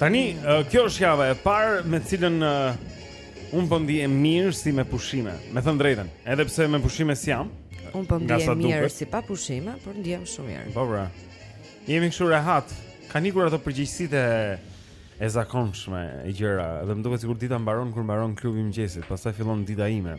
Tani, kjo është java e parë në të cilën unë po ndihem mirë si me pushime. Me thënë të drejtën, edhe pse me pushime s'jam. Unë po ndihem mirë si pa pushime, por ndihem shumë mirë. Po bra. Jemi kështu rehat. Kanë ikur ato përgjegjësitë e zakonshme e gjëra, dhe më duket sikur dita mbaron kur mbaron klubi i mëngjesit, pastaj fillon dita ime.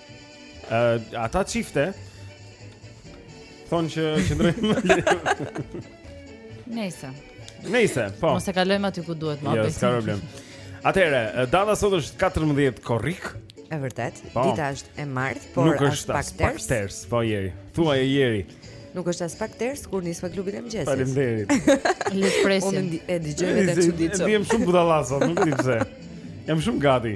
Ë, ata çifte thonë që qëndrojmë. Nëse. Nëse, po. Mos e kalojmë aty ku duhet, më Jo, s'ka problem. Atëherë, data sot është 14 korrik. E vërtet, po. dita është e martë, por nuk është aspak ters. Nuk është ters, po Jeri. Thuaje Jeri. Nuk është aspak ters kur nis me klubin e mëngjesit. Faleminderit. Le të presim. Unë e dëgjoj veten çuditshëm. Ndihem shumë budalla sot, nuk di pse. Jam shumë gati.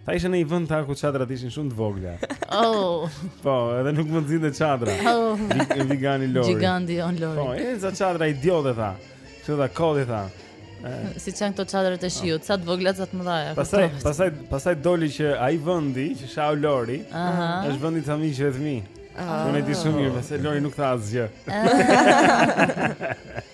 Tha ishte në një vënd tha ku çadrat ishin shumë të vogla Oh Po, edhe nuk mund të zinte çadra Oh Vigani Lori Gjiganti jonë Lori Po, sa çadra idiote tha Që dhe kodi tha Si qenë këto çadrat e shiut, sa të vogla, sa të mëdhaja Pastaj, pastaj, pastaj doli që ai vëndi, që shau Lori Aha. është vëndi të mi që e të mi Unë e di shumë mirë, pastaj Lori nuk tha asgjë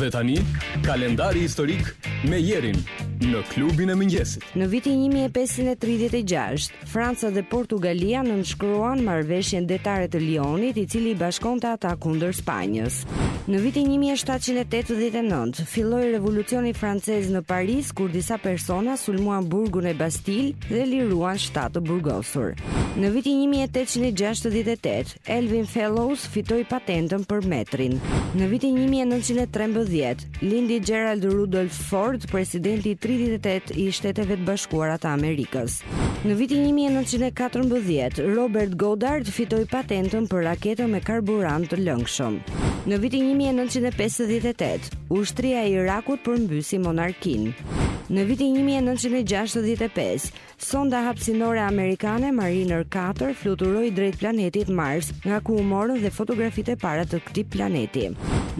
Dhe tani, kalendari historik me Jerin në klubin e mëngjesit. Në vitin 1536, Franca dhe Portugalia nënshkruan marrëveshjen detare të Lionit, i cili i bashkonte ata kundër Spanjës. Në vitin 1789 filloi revolucioni francez në Paris kur disa persona sulmuan burgun e Bastijës dhe liruan shtatë të burgosur. Në vitin 1868 Alvin Fellows fitoi patentën për metrin. Në vitin 1913 Lindi Gerald Rudolph Ford, presidenti i 38 i Shteteve të Bashkuara të Amerikës. Në vitin 1914, Robert Goddard fitoi patentën për raketën me karburant të lëngshëm. Në vitin 1958, ushtria e Irakut përmbysi monarkinë. Në vitin 1965, Sonda hapësinore amerikane Mariner 4 fluturoi drejt planetit Mars, nga ku u morën dhe fotografitë e para të këtij planeti.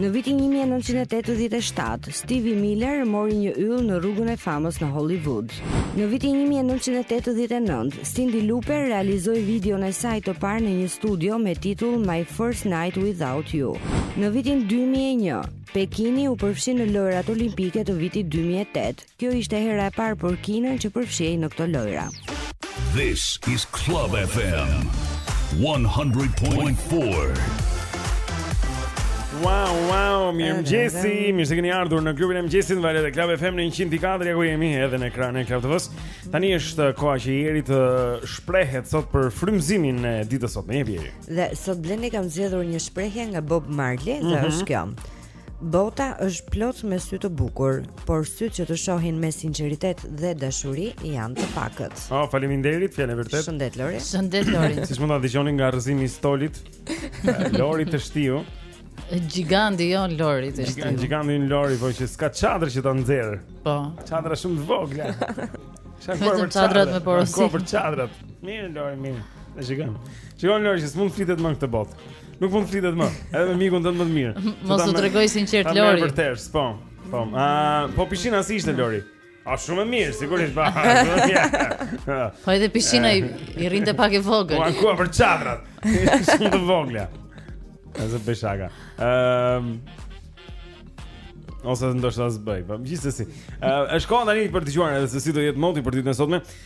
Në vitin 1987, Stevie Miller mori një yll në rrugën e famës në Hollywood. Në vitin 1989, Cindy Lauper realizoi videon e saj të parë në një studio me titull My First Night Without You. Në vitin 2001, Pekini u përfshi në Lojërat Olimpike të vitit 2008. Kjo ishte hera e parë për Kinën që përfshihej në këto lojëra. This is Club FM 100.4. Wow, wow, mirëmëngjesi, mirë se keni ardhur në klubin e mëngjesit në valët e Club FM në 104, ja ku jemi edhe në ekranet e Club TV-së. Tani është uh, koha që jeri të shprehet sot për frymëzimin e ditës sot, me jep jeri. Dhe sot Blendi kam zjedhur një shprehje nga Bob Marley, dhe mm -hmm. është kjo. Bota është plot me sy të bukur, por sytë që të shohin me sinqeritet dhe dashuri janë të pakët. Oh, faleminderit, fjalë vërtet. Shëndet Lori. Shëndet Lori. Siç mund ta dëgjoni nga rrëzimi i stolit, Lori teshtiu. Gjigandi jo Lori të shtiu. Gjigandi i Lori, po që s'ka çadër që ta nxërë. Po. Çadra shumë të vogla. Vetëm çadrat me porosi. Kohë për çadrat. Mirë Lori, mirë. Gjigandi. Gjigandi Lori, s'mund flitet më këtë botë. Nuk mund të flitet më. Edhe me mikun tënd më të mirë. Mos u trego i sinqertë Lori. Po, vërtet, po. Po, a, po pishina si ishte Lori? A shumë e mirë, sigurisht pa. Po, po edhe pishina i, i rrinte pak e vogël. Po ku për çadrat? Shumë të vogla. Asa peshaga. Ehm um, Ose të ndërshë asë bëj, pa po, megjithëse është koha tani për të dëgjuar edhe se si do jetë moti për ditën e sotme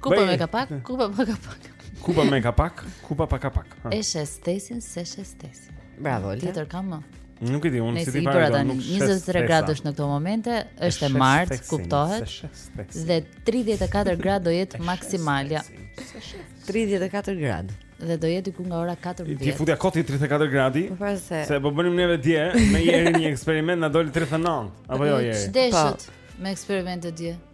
Kupa me kapak, kupa pa kapak. Kupa me kapak, kupa pa kapak. Shes thesin, s'e shes thesin. Bravo, Olta. Tjetër kam më. Nuk e di, unë sitën për para do nuk shes. 23 gradë është në këto momente, është e martë, kuptohet. Dhe 34 gradë do jetë maksimalja. 34 gradë. Dhe do jetë diku nga ora 14. Ti ia fute koti 34 gradë? Po pra se. Se po bënim neve dje, me Jerin një eksperiment na doli 39. Apo jo jeri? Ç'deshët po. me eksperimentet dje?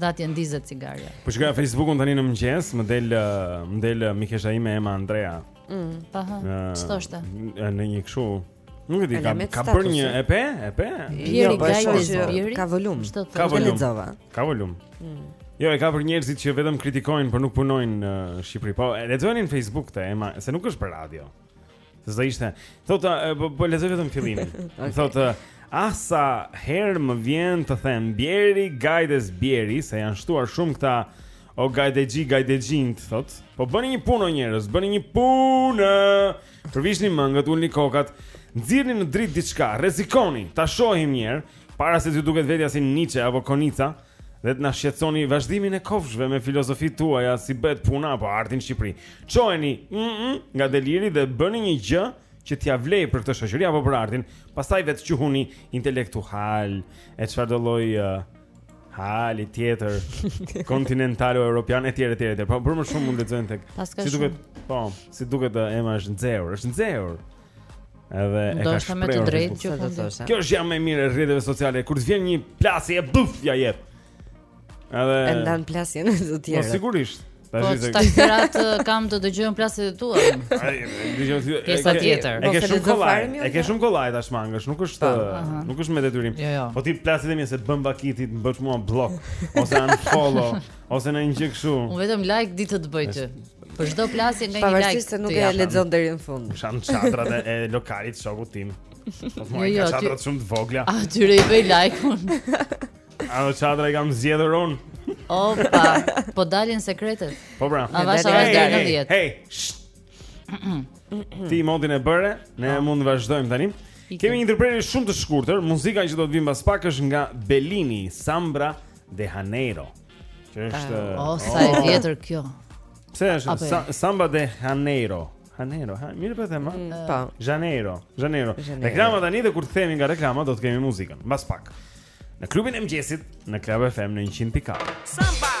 Dhe atje ndizet cigarja. Po shkoj në Facebook tani në mëngjes, më del më del mikesha ime Ema Andrea. Mm, pa ha. Ç'është? Në një kështu. Nuk e di, ka ka bër një EP, EP. Jo, po është ka volum. Ka volum. Ka volum. Mm. Jo, e ka për njerëzit që vetëm kritikojnë, por nuk punojnë në Shqipëri. Po lexojeni në Facebook te Ema, se nuk është për radio. S'do ishte Thotë, po, po lexoj vetëm fillimin okay. Thotë, ah sa herë më vjen të them Bjeri gajdes bjeri Se janë shtuar shumë këta O gajdexhi, gajdexhinjtë thotë Po bëni një punë o njerëz, bëni një punë Përvishni mëngët, ulni kokat Nxirrni në dritë diçka, rrezikoni Ta shohim njëherë Para se t'ju duket vetja si Nietzsche apo Konica Dhe të na shqetësoni vazhdimin e kofshëve me filozofitë tuaja si bëhet puna apo arti në Shqipëri. Çohuni mm -mm, nga deliri dhe bëni një gjë që t'ia vlejë për këtë shoqëri apo për artin, pastaj vetëquhuni intelektualë e çfarëdolloj uh, hali tjetër kontinentalo-europian etj etj etj. Po për më shumë mund të lexojnë tek. Paska si duket, shumë. po, si duket uh, Ema është nxehur, është nxehur. Edhe e ka shprehur. me të drejtë që do të thosha. Kjo është ana më e mirë e rrjeteve sociale kur të vjen një plasje buf ja jep. Edhe e ndan plasjen me të tjerë. Po sigurisht. Po takrat kam të dëgjojmë plasjet e tua. Ai, dëgjoj ti. Pjesa tjetër. E ke shumë kollaj. E ke shumë kollaj tash mangësh, nuk është nuk është me detyrim. Jo, jo. Po ti plasjet e mia se të bën vakitit, më bësh mua blok ose unfollow. Ose ndonjë gjë kështu. Unë vetëm like di të të bëj ty. Për çdo plasje nga një like. Pavarësisht se nuk e lexon deri në fund. Shan çadrat e lokalit shokut tim. Po më jo, ka çadrat shumë të vogla. Aty i bëj like unë? Ato çadra i kam zgjedhur unë? Opa, po dalin sekretet. Po pra. A vash sa është deri në 10. Hey. Ti modin e bëre, ne po. mund të vazhdojmë tani. Kemi një ndërprerje shumë të shkurtër. Muzika që do të vijë pas pak është nga Bellini, Samba de Janeiro. Që është O, oh, sa e vjetër kjo. Pse është sa, Samba de Janeiro? Janeiro, ha, mirë po them. Mm. Po. Janeiro, Janeiro. Reklama tani dhe kur të kthehemi nga reklama do të kemi muzikën. Mbas pak. Në klubin e mëngjesit, në Club FM në 100.4. Samba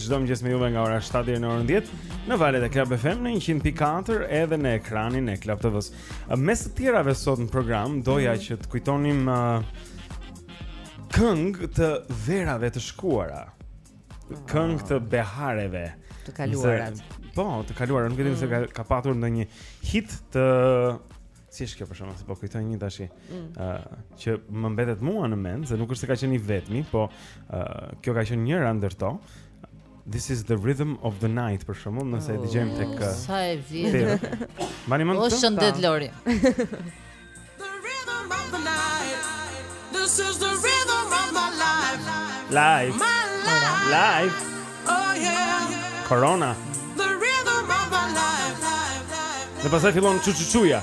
Çdo mëngjes me juve nga ora 7 deri në orën 10 në valët e Club FM në 100.4 edhe në ekranin e Club TV-s. Mes të tjerave sot në program doja mhm. që të kujtonim uh, këngë të verave të shkuara. Këngë të behareve të kaluara. Po, të kaluara, nuk e di nëse mhm. ka, ka patur ndonjë hit të Si është kjo për shembull se po kujtoj një tashi ë mm. uh, që më mbetet mua në mend s'e nuk është se ka qenë i vetmi, po uh, kjo ka qenë njëra ndër to. This is the rhythm of the night për shembull, nëse e oh, dëgjojmë tek uh, Sa e vjetër. Mani mund të. O shëndet Lori. The rhythm of the night. This is the rhythm of my life. Life. My life. Life. Oh yeah. Corona. The rhythm of my life. Dhe pastaj fillon çu çu çuja.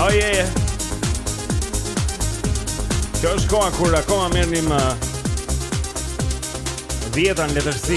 Oh yeah. yeah. Kjo është koha kur akoma merrnim uh, dhjeta në letërsi.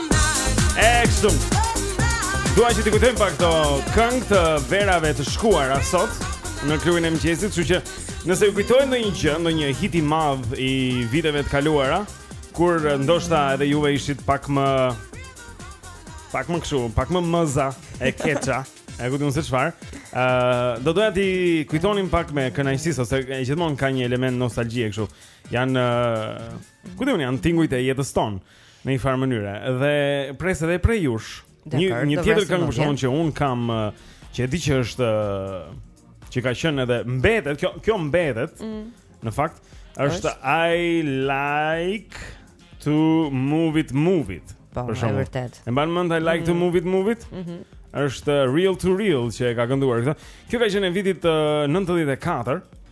E kështu dua që t'i kujtojmë pak këto këngë të verave të shkuara sot Në klubin e mëngjesit Kështu që nëse ju kujtohet ndonjë gjë Ndonjë hit i madh i viteve të kaluara Kur ndoshta edhe juve ishit pak më Pak më kështu, pak më mëza e keça E ku di unë se çfarë uh, Do doja t'i kujtonim pak me kënaqësi sepse gjithmonë ka një element nostalgjie kështu Janë uh, Ku di unë janë tingujt e jetës tonë Në një farë mënyre Dhe pres edhe prej jush Një, një tjetër këngë për shembull që unë kam Që e di që është Që ka qenë edhe mbetet Kjo, kjo mbetet mm. Në fakt është I like to move it move it Po, e vërtetë E mban mend I like mm. to move it move it mm -hmm. është Reel to Real Që e ka kënduar Kjo ka qenë e vitit uh, 94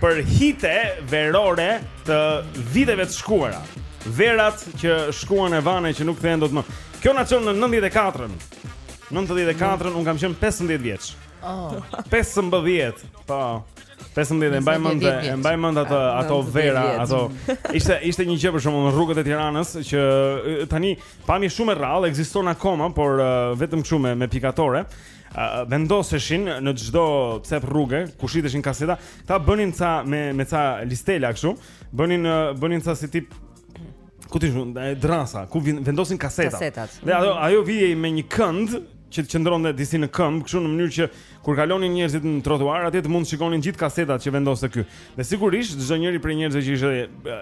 për hite verore të viteve të shkuara. Verat që shkuan e vanë që nuk kthehen dot më. Kjo na çon në 94-ën. 94-ën unë kam qenë 15 vjeç. Oh. 15. Po. 15 e mbaj mend e mbaj mend ato ato vera ato ishte ishte një gjë për shembull në rrugët e Tiranës që tani pamje shumë e rrallë ekziston akoma por vetëm kështu me me pikatore vendoseshin në çdo cep rruge ku shiteshin kaseta, këta bënin ca me me ca listela kështu, bënin bënin ca si tip kutish, dërrasa, ku vendosin kaseta. Kasetat. Dhe ajo ajo vihej me një kënd që të qëndronte disi në këmbë, kështu në mënyrë që kur kalonin njerëzit në trotuar, atje të mund të shikonin gjithë kasetat që vendoste ky. Dhe sigurisht çdo njëri prej njerëzve që ishte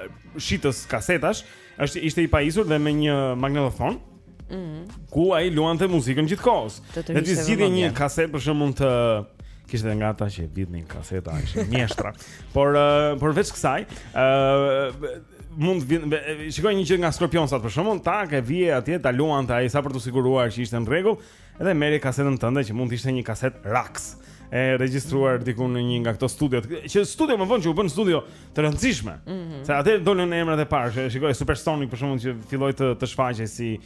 shitës kasetash, është ishte i pajisur dhe me një magnetofon. Mm Mhm. Ku ai luante muzikën gjithë kohës. Dhe ti zgjidhje një kasetë për shembull të kishte nga ata që vidhnin kaseta, ishin mjeshtra. Por uh, por veç kësaj, ë uh, mund të shikoje një gjë nga Scorpionsat për shembull, tak e vije atje ta luante ai sa për t'u siguruar që ishte në rregull. Edhe merrje kasetën tënde që mund të ishte një kasetë Raks e regjistruar diku në një nga këto studiot. Që studio më vonë që u bënë studio të rëndësishme. Mm -hmm. Se atëherë dolën emrat e parë, që shikoje Supersonic për shembull që filloi të të shfaqej si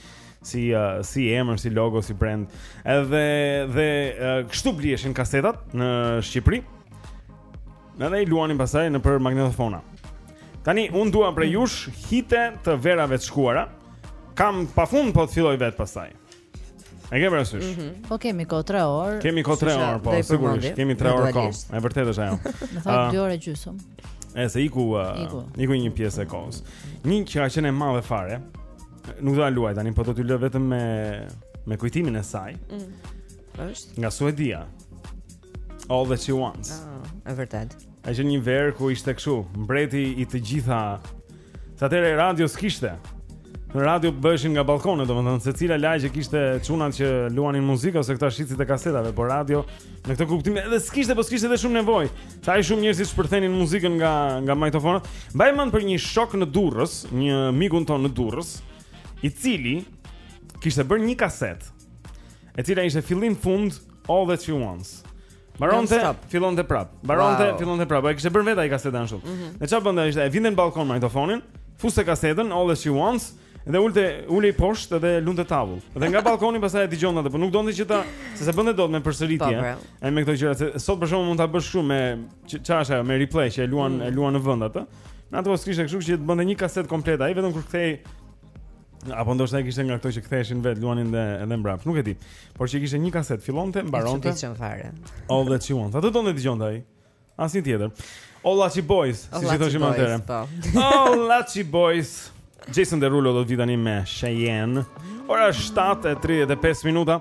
si uh, si emër, si logo, si brand. Edhe dhe uh, kështu bliheshin kasetat në Shqipëri. Ne dhe i luanim pastaj nëpër magnetofona Tani, unë dua prej jush hite të verave të shkuara Kam pafund po të filloj vetë pastaj E ke parasysh? Mm -hmm. Po kemi kohë 3 orë. Kemi kohë 3 orë, po sigurisht. Kemi 3 orë kohë. Është vërtet është ajo. Në fakt 2 orë e gjysmë. E se iku, uh, iku. iku një pjesë e kohës. Një që ka qenë e madhe fare. Nuk do ta luaj tani, po do t'ju lë vetëm me me kujtimin e saj. Mm. Është nga Suedia. All that she wants. Ah, e vërtetë. Ka qenë një verë ku ishte kështu, mbreti i të gjitha Se atëherë radio s'kishte Ë radio bëheshin nga ballkonet, domethënë secila lagje kishte çunat që luanin muzikë Ose këta shitësit e kasetave Por radio në këtë kuptim edhe s'kishte Po s'kishte dhe shumë nevojë Se shumë njerëz i shpërthenin muzikën nga, nga magnetofonat Mbaj mend për një shok në Durrës Një mikun tonë në Durrës I cili kishte bërë një kaset E cila ishte fillim fund All That She Wants Mbaronte, fillonte prap. Mbaronte, wow. fillonte prap. Ai kishte bërë vetë ai kasetën ashtu. Mm -hmm. Ne çfarë bënte ishte? E vinte në balkon magnetofonin, fuste kasetën All That She Wants dhe ulte ulej poshtë dhe lunte tavull. Dhe nga balkoni pastaj e dëgjonte atë, por nuk donte që ta, se se bënte dot me përsëritje. Po, po. Ai me këto gjëra se sot për shembull mund ta bësh shumë me çfarë ajo me replay që e luan mm. e luan në vend atë. Në atë kohë kishte kështu që të bënte një kaset komplet ai vetëm kur kthej Apo ndoshta e kishte nga këto që ktheheshin vet, luanin dhe edhe mbrapsht, nuk e di. Por që kishte një kaset, fillonte, mbaronte. Çfarë dëgjon fare? All that she wants. Atë donte dëgjonte ai. Asnjë tjetër. All that she boys, siç i thoshim atëherë. Po. All that she boys. Jason Derulo do të vi tani me Cheyenne. Ora 7:35 minuta.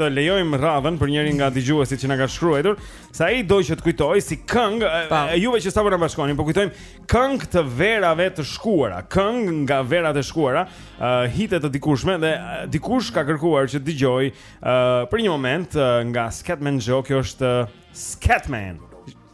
të lejojmë radhën për njërin nga dëgjuesit që na ka shkruar. Se ai do që të kujtoj si këngë, juve që sapo na bashkoni, po kujtojmë këngë të verave të shkuara, këngë nga verat e shkuara, uh, hite të dikurshme dhe uh, dikush ka kërkuar që dëgjoj uh, për një moment uh, nga Scatman John, kjo është uh, Scatman.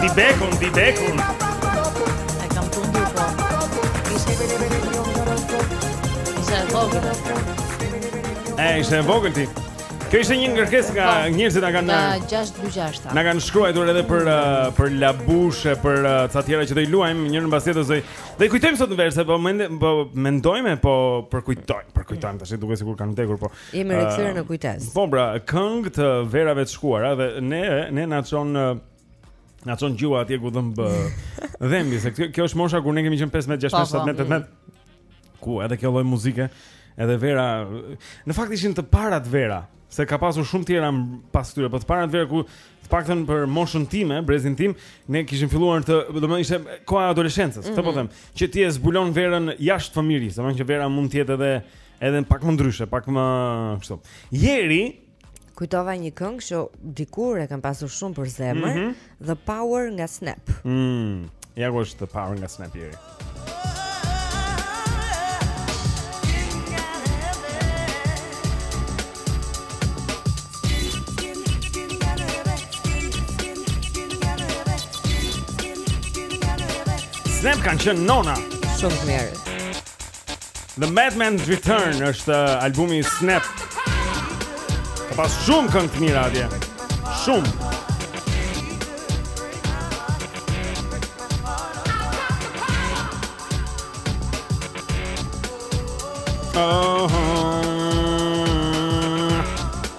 Ti bekun, ti bekun E kam të ndu po Ishte e vogël E ishte e vogël ti Kjo ishte një kërkesë nga po, njerëzit na kanë Nga 626 Na kanë shkruajtur edhe për, uh, për labushe Për uh, ca tjera që do i luajmë Njërën pas tjetrës Dhe kujtojmë sot në verë se Po, mende, po mendojme Po përkujtojmë Përkujtojmë Tashti duket sikur kanë vdekur Po Jemi rikthyer uh, në kujtesë. Po pra, këngë të verave të shkuara dhe ne ne na çon na çon gjuha atje ku dhëmb dhembi se kjo, kjo është mosha kur ne kemi qenë 15, 16, 17, 18. Ku edhe kjo lloj muzike, edhe vera, në fakt ishin të parat vera, se ka pasur shumë tjera pas tyre, po të parat vera ku të paktën për moshën time, brezin tim, ne kishim filluar të, domethënë ishte koha e adoleshencës, mm -hmm. të po mhm. them, që ti e zbulon verën jashtë fëmijërisë, domethënë që vera mund të jetë edhe Edhe pak më ndryshe, pak më kështu. Jeri kujtova një këngë që dikur e kam pasur shumë për zemër, mm -hmm. The Power nga Snap. Mm. Ja ku është The Power nga Snap Jeri. Snap kanë qënë nona Shumë të mirë The Madman's Return është uh, albumi i Snap. Ka pas shumë këngë të mira atje. Shumë. Oh, oh.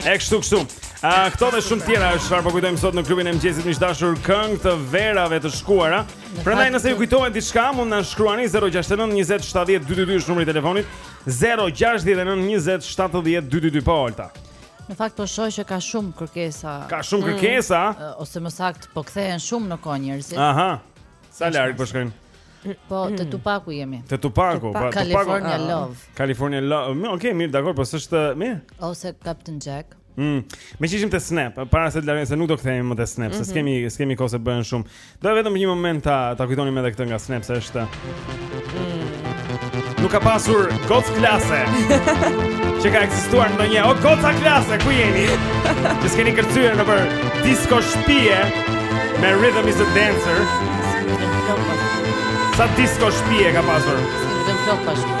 E kështu kështu. Ah, këto dhe shumë të tjera është çfarë po kujtojmë sot në klubin e mëngjesit miq të dashur këngë të verave të shkuara. Prandaj nëse ju kujtohet diçka, mund na shkruani 069 20 70 222 është numri i telefonit. 069 20 70 222 po Olta. Në fakt po shoh që ka shumë kërkesa. Ka shumë kërkesa, ë, ose më saktë po kthehen shumë në kohë njerëzit. aha. Sa larg po shkojnë? Po, te Tupaku jemi. Te Tupaku, pa, Tupaku. California ah. Love. California Love. Okej, okay, mirë, dakor, po s'është eh, mirë. Ose Captain Jack. Mm. Meqë ishim te Snap, para se të largojmë se nuk do kthehemi më te Snap, mm -hmm. se mhm. s'kemi s'kemi kohë se bëhen shumë. Doja vetëm një moment ta ta kujtonim edhe këtë nga Snap se është. Mm. Nuk ka pasur goc klase Që ka ekzistuar ndonjë O goca klase, ku jeni? Që s'keni kërcyer nëpër disko shpije Me rhythm is a dancer Sa disko shpije ka pasur? Sa disko shpije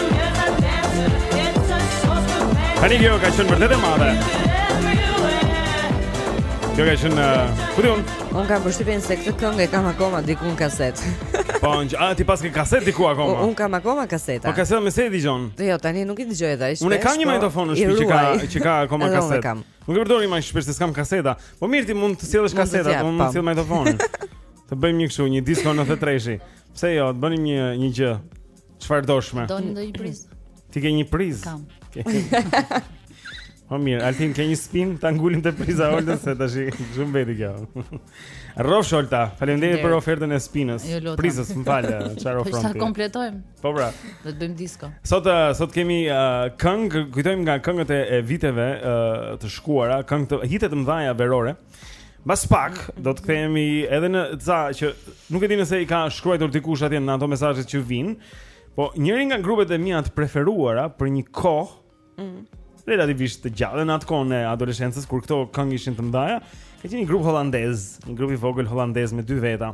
Tani kjo ka qenë vërtet e madhe. Kjo ka qenë uh, ku di unë? Unë kam përshtypjen se këtë këngë e kam akoma diku në kasetë. Po, a ti paske kasetë diku akoma? Unë kam akoma kaseta. Po kaseta me se e dëgjon? Jo, tani nuk i dëgjoj edhe aq. Unë e kam një po, magnetofon në shtëpi që ka që ka akoma kasetë. Nuk e përdor më shpesh se s'kam kaseta. Po mirë ti mund të sjellësh kaseta, unë mund të sjell magnetofonin. Të bëjmë një kështu, një disko këtu te treshi. Pse jo, të bënim një një gjë. Çfarë doshme? Doni ndonjë prizë? Ti ke një prizë? Kam. Po mirë, Altin ke një spinë, ta ngulim te priza Olta se tash shumë veti kjo. Rrofsh Olta, faleminderit për ofertën e spinës. Prizës, më fal, çfarë ofron ti? Po sa kompletojmë? Po pra. Do të bëjmë disko. Sot eh, sot kemi uh, këngë, kujtojmë nga këngët e, e viteve uh, të shkuara, këngë të hitet të mëdha verore. Mbas pak do të kthehemi edhe në ca që nuk e di nëse i ka shkruar dikush atje në ato mesazhet që vijnë. Po njëri nga grupet e mia të preferuara për një kohë mm. relativisht të gjatë në atë kohën e adoleshencës kur këto këngë ishin të mëdha, ka qenë një grup holandez, një grup i vogël holandez me dy veta.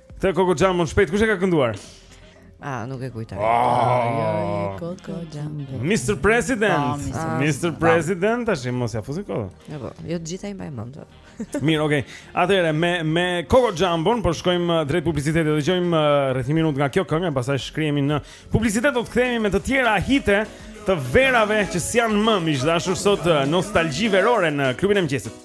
Këtë Coco Jumbon shpejt kush e ka kënduar? Ah, nuk e kujtoj. Ah, Coco Jumbo. Mr President. Ah, Mr President, tash mos ja fus kot. Jo, po, jo të gjitha i mbaj mend. Mirë, okay. Atëherë me me Coco Jumbon po shkojmë uh, drejt publicitetit. Do dëgjojmë uh, rreth 1 minutë nga kjo këngë, pastaj shkrihemi në publicitet do të kthehemi me të tjera hite të verave që s'janë më miq të dashur sot uh, nostalgji verore në klubin e mëngjesit.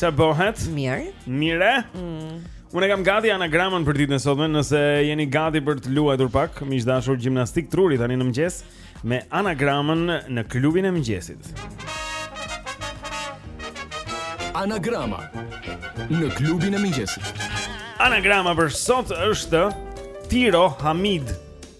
Ça bëhet? Mirë. Mirë. Mm. Unë e kam gati anagramën për ditën e sotme, nëse jeni gati për të luajtur pak, miq të dashur gjimnastikë truri tani në mëngjes, me anagramën në klubin e mëngjesit. Anagrama në klubin e mëngjesit. Anagrama për sot është Tiro Hamid.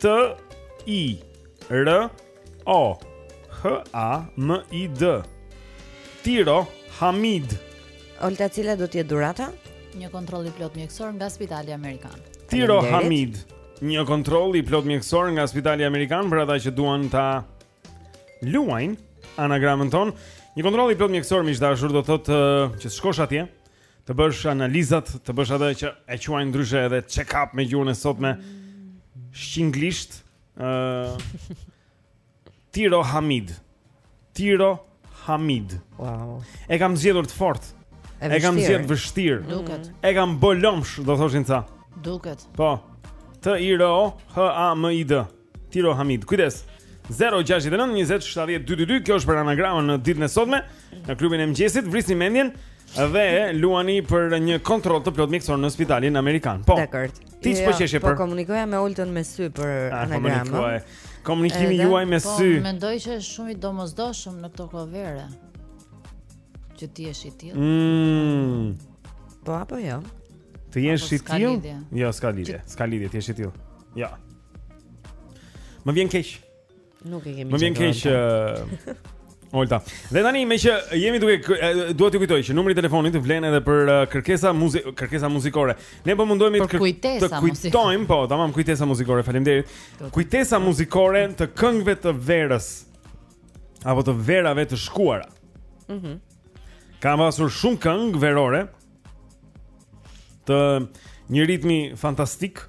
T I R O H A M I D. Tiro Hamid. Olta cila do të jetë dhurata? Një kontroll i plot mjekësor nga Spitali Amerikan. Tiro Hamid. Një kontroll i plotë mjekësor nga Spitali Amerikan për ata që duan ta luajnë anagramën tonë. Një kontroll i plotë mjekësor miq të dashur do thotë uh, që shkosh atje, Të bësh analizat, të bësh atë që e quajnë ndryshe edhe check up me gjuhën e sotme. Shqinglisht, ë uh, Tiro Hamid. Tiro Hamid. Wow. E kam zgjedhur të fortë. E, e kam zgjedhur vështirë. Duket. E kam bo lëmsh, do thoshin ca. Duket. Po. T I R O H A M I D. Tiro Hamid. Kujdes. 069 20 70 222. Kjo është për anagramën në ditën e sotme në klubin e mëngjesit. Vrisni mendjen dhe luani për një kontroll të plotë mjekësor në spitalin amerikan. Po. Dakor. Ti ç'po jo, qeshje po për? Po komunikoja me Oltën me sy për ah, anagramën. Komunikimi juaj me po, sy. Po mendoj që është shumë i domosdoshme në këto kohë vere. Që të jesh i tillë. Mm. Po apo jo? Të jesh i tillë? Jo, s'ka lidhje. S'ka lidhje, të jesh i tillë. Jo. Ja. Më vjen keq. Nuk e kemi. Më vjen keq. Olta. Dhe tani meqë jemi duke dua t'ju kujtoj që numri i telefonit vlen edhe për kërkesa muzi kërkesa muzikore. Ne po mundohemi të kujtesa të kujtojmë, po, tamam kujtesa muzikore. Faleminderit. Kujtesa muzikore të këngëve të verës apo të verave të shkuara. Mhm. Mm Kanë pasur shumë këngë verore. të një ritmi fantastik.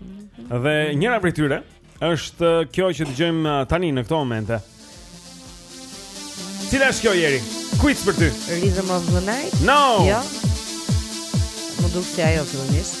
Mhm. Dhe njëra prej tyre është kjo që dëgjojmë uh, tani në këto momente. Cila është kjo Jeri? Kuiz për ty? Rhythm of the night? No. Jo. Më duket se ajo fillimisht.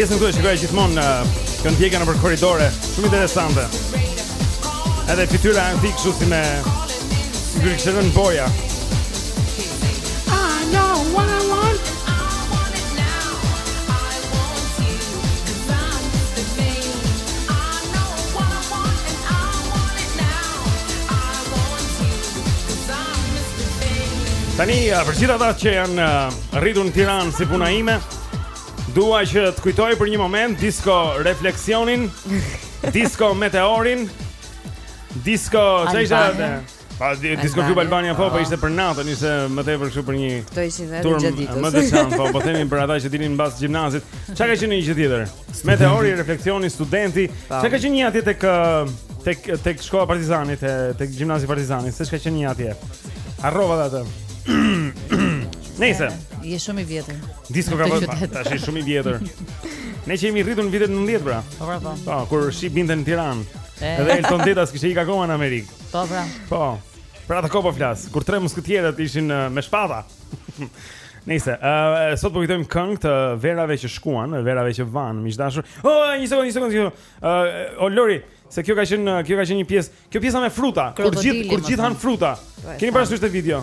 pjesën këtu e shikoj gjithmonë në uh, kjo ndjekja nëpër korridore, shumë interesante. Edhe fytyra janë fiks kështu si me Grixhën Boja. Tani, për gjithë ata që janë rritur në Tiranë si puna ime, dua që të kujtoj për një moment disko Refleksionin, disko Meteorin, disko çfarë ishte? Pa di disko klub Albania po, po, po ishte për natën, ishte më tepër kështu për një Kto ishin dhe gjatë ditës. Më të çan, po po themi për ata që dinin mbas gjimnazit. Çka ka qenë një gjë tjetër? Meteori, refleksioni, studenti. Çka ka qenë një atje tek tek tek shkolla Partizani, tek gjimnazi Partizani, se çka qenë një atje. Harrova atë. Nëse je shumë i vjetër. Disko ka vënë tash je shumë i vjetër. Ne që jemi rritur në vitet 90 pra. Po, po. Po, kur shi binte në Tiranë. Edhe Elton Deda s'kishte ikë akoma në Amerikë. Po, pra. Po. Pra atë kohë po flas, kur tre musketierët ishin uh, me shpata. Nejse, uh, sot po kujtojmë këngë të verave që shkuan, verave që vanë, miq të dashur. O, oh, një sekondë, një sekondë. Ë, uh, o Lori, se kjo ka qenë, kjo ka qenë një pjesë, kjo pjesa me fruta, kur gjithë kur gjithë han fruta. Keni parasysh te videoja?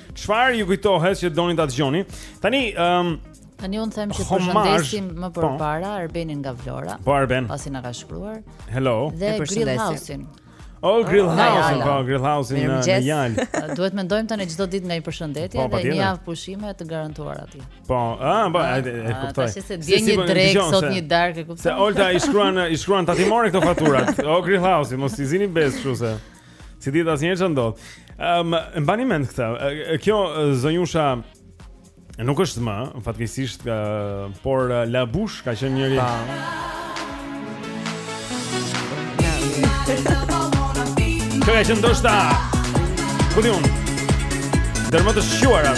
Çfarë ju kujtohet që doni ta dëgjoni? Tani, ëm um, Tani un them që përshëndesim më po. përpara po. Arbenin nga Vlora. Po Arben. Pasi na ka shkruar. Hello. Dhe Grill House-in. Oh, Grill oh, House, po, Grill House në Jal. Duhet mendojmë tani çdo ditë nga një përshëndetje po, dhe një javë pushime të garantuar aty. Po, ah, po, e ah, kuptoj. Tash se dje një drek sot një dark e kuptoj. Se Olta i shkruan i shkruan tatimore këto faturat. Oh, Grill House, mos i zini bes kështu se. S'i dihet asnjëherë ça ndodh. Ëm, um, mbani mend këtë. Kjo zonjusha nuk është më, fatkeqësisht, uh, por uh, La Bouche ka qenë njëri. Kjo ka qenë ndoshta Këtë unë ndër më të shquarat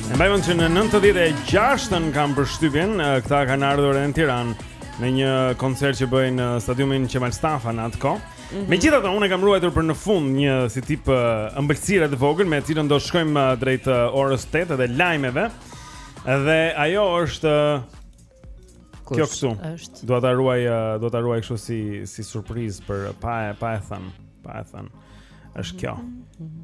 E mbaj mend që në 96-ën kam përshtypjen, këta kanë ardhur edhe në Tiranë në një koncert që u bë në stadiumin Qemal Stafa në atë kohë. Mm -hmm. Megjithatë, unë e kam ruajtur për në fund një si tip ëmbëlsire të vogël me të cilën do shkojmë drejt orës 8 dhe lajmeve. Dhe ajo është Kush kjo këtu. Është. Dua ta ruaj, do ta ruaj kështu si si surprizë për pa e pa e thën, pa e thën. Është kjo. Mm -hmm.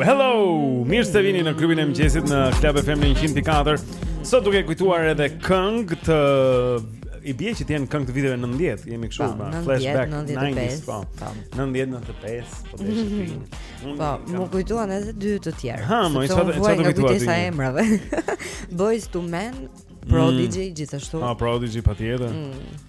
Hello, mirë se vini në klubin e mëngjesit në Club FM 104. Sot duke kujtuar edhe këngë të i bie që të jenë këngë të viteve 90, jemi kështu po, me flashback 95, po. 90 95, po të ishte film. Mhm. Po, më kujtuan edhe dy të tjerë. Ha, më çfarë do të thotë nga kujtesa e emrave. Boyz II Men, Prodigy mm. gjithashtu. Ah, Prodigy patjetër. Mm.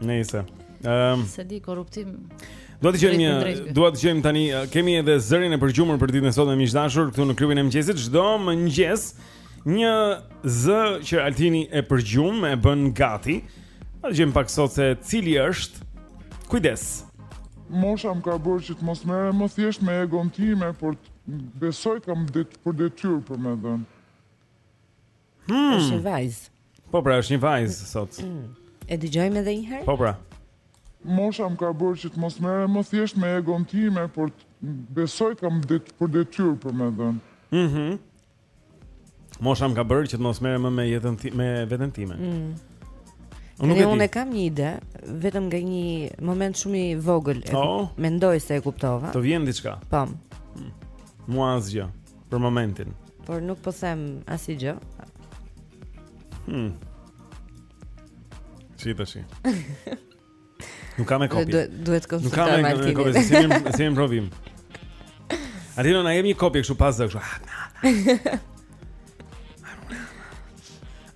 Nëse. Ehm. Um, Se di korruptim. Do të gjejmë një, do të gjejmë tani kemi edhe zërin e përgjuar për ditën e sotme miq të dashur këtu në klubin e mëngjesit çdo mëngjes një zë që Altini e përgjon e bën gati. Do të gjejmë pak sot se cili është. Kujdes. Mosha më ka bërë që të mos merrem më thjesht me egon time, por besoj e kam për detyrë për me dhënë. Hmm. Është një vajzë. Po pra, është një vajzë sot. E dëgjojmë edhe një herë? Po pra. Mosha më ka bërë që të mos merrem më thjesht me egon time, por besoj e kam për detyrë për me dhënë. Mhm. Mm Mosha më ka bërë që të mos merrem më me jetën ti, me veten time. Mhm. Unë nuk e di. Unë kam një ide, vetëm nga një moment shumë i vogël. Oh. Mendoj se e kuptova. Të vjen diçka. Po. Mua asgjë. Për momentin. Por nuk po them asnjë gjë. Hm. Si tash? Nuk ka me kopje. Duhet duhet konsultuar me Altin. Nuk ka me kopje, s'jemi s'jemi në provim. Altin na jep një kopje kështu pas zë kështu. Ah,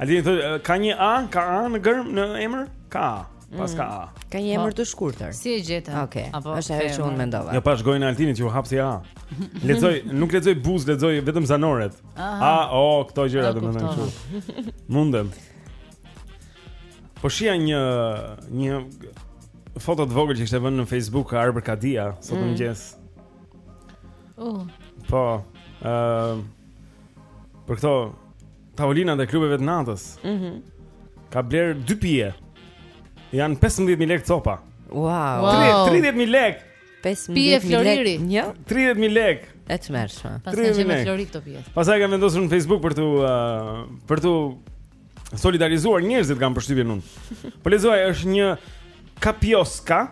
Altin thotë ka një A, ka A një germë në emër? Ka A. Pas ka A. Mm. Ka një emër po. të shkurtër. Si e gjeta? Okej. Okay. Është ajo që unë mendova. Jo pashë gojën e Altinit që u hap si A. Lexoj, nuk lexoj buzë, lexoj vetëm zanoret. A, o, këto gjëra do të më kështu. Mundem. Po shihja një një foto të vogël që ishte vënë në Facebook Arbër Kadia sot mm. mëngjes. Oh. Po, ë uh, për këto Tavolinat e klubeve të natës. Mhm. Mm ka blerë dy pije. Janë 15000 lekë copa. Wow. Wow. 30000 lekë. 15000 Pije lekë. floriri. Një 30000 lekë. e tmerrshme. Pas Tri kanë qenë me vine. flori këto pije. Pastaj e kanë vendosur në Facebook për t'u uh, për t'u solidarizuar njerëzit kam përshtypjen unë. Po lexoj është një kapioska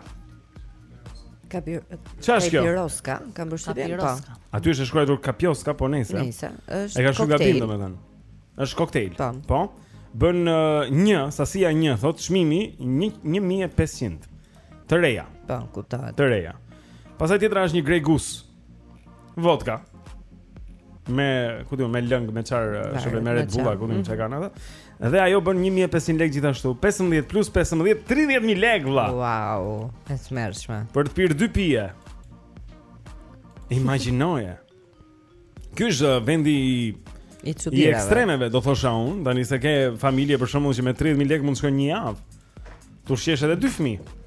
Kapir... Ça është kjo? Kaipiroska, kam përshtypjen. Po. Kaipiroska. Aty është e shkruajtur kapioska, po nejse. Nejse, është. E ka shkruar gabim domethënë. Është koktejl. Po. po. Bën uh, një, sasia një, thotë çmimi 1500. Të reja. Po, kuptohet. Të reja. Pastaj tjetra është një Grey Goose. Vodka. Me, ku di unë, me lëng, me çfarë, shumë me Red Bull, ku di unë çka kanë ata. Dhe ajo bën 1500 lekë gjithashtu, 15 plus 15, 30000 lekë vlla. Wow, e tmerrshme. Për të pirë dy pije. Imagjinoje. Ky është uh, vendi i i çudirave. I ekstremeve, do thosha unë, tani se ke familje për shembull që me 30000 lekë mund të shkojnë një javë. Të ushqesh edhe dy fëmijë.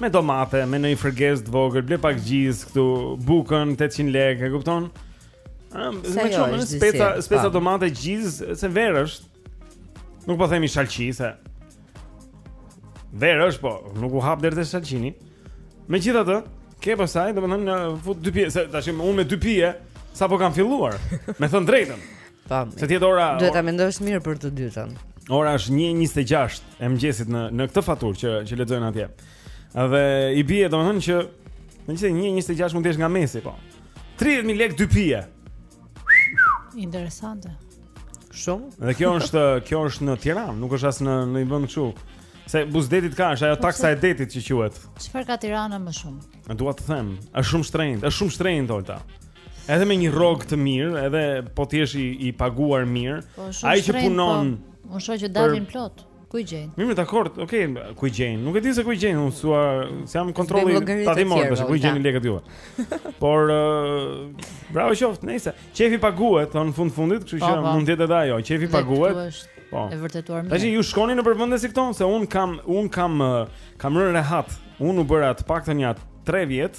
me domate, me ndonjë fërgesë të vogël, ble pak gjiz këtu, bukën 800 lekë, e kupton? Ëm, më jo, çon me speca, speca domate gjiz, se verë është. Nuk po themi shalqi se. Verë është po, nuk u hap deri te shalqini. Megjithatë, ke pastaj, domethënë fut dy pije, tash unë me dy pije sapo kam filluar. Me thën drejtën. Po. Se ti ora duhet ta mendosh mirë për të dytën. Ora është 1:26 e mëngjesit në në këtë faturë që që lexojnë atje. Dhe i bie domethënë që në 1:26 mund të jesh nga mesi, po. 30000 lekë dy pije. Interesante. Shumë. Dhe kjo është kjo është në Tiranë, nuk është as në në një vend kështu. Se buzë detit ka, është ajo po taksa e detit që quhet. Çfarë ka Tirana më shumë? Më dua të them, është shumë shtrenjtë, është shumë shtrenjtë Olta. Edhe me një rrogë të mirë, edhe po të jesh i, i paguar mirë, po, ai që punon, po, unë shoh që dalin plot. Ku i gjejnë? Mirë, dakord. Okej, ku i gjejnë? Nuk e di se ku i gjejnë, unë thua, s'jam si kontrolli tatimor, se ku i gjeni lekët juve. Por uh, bravo qoft, nëse qejfi paguhet thonë në fund fundit, kështu që po, po. mund të jetë edhe ajo, qejfi paguhet. Po. Është vërtetuar mirë. Tash ju shkoni në përvendës i këton se un kam un kam kam rënë rehat. Un u bëra të paktën ja 3 vjet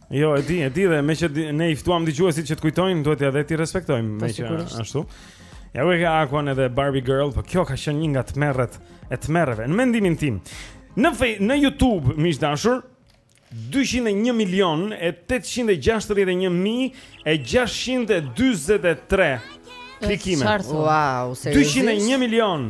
Jo, e di, e di dhe meqë ne i ftuam dëgjuesit që të kujtojnë, duhet edhe t'i respektojmë, meqë ashtu. Ja ku e ka Aquan edhe Barbie Girl, po kjo ka qenë një nga tmerret e tmerreve. Në mendimin tim, në fej, në YouTube miq dashur 201 milion e 861 mijë e 623 klikime. Wow, seriozisht. 201 milion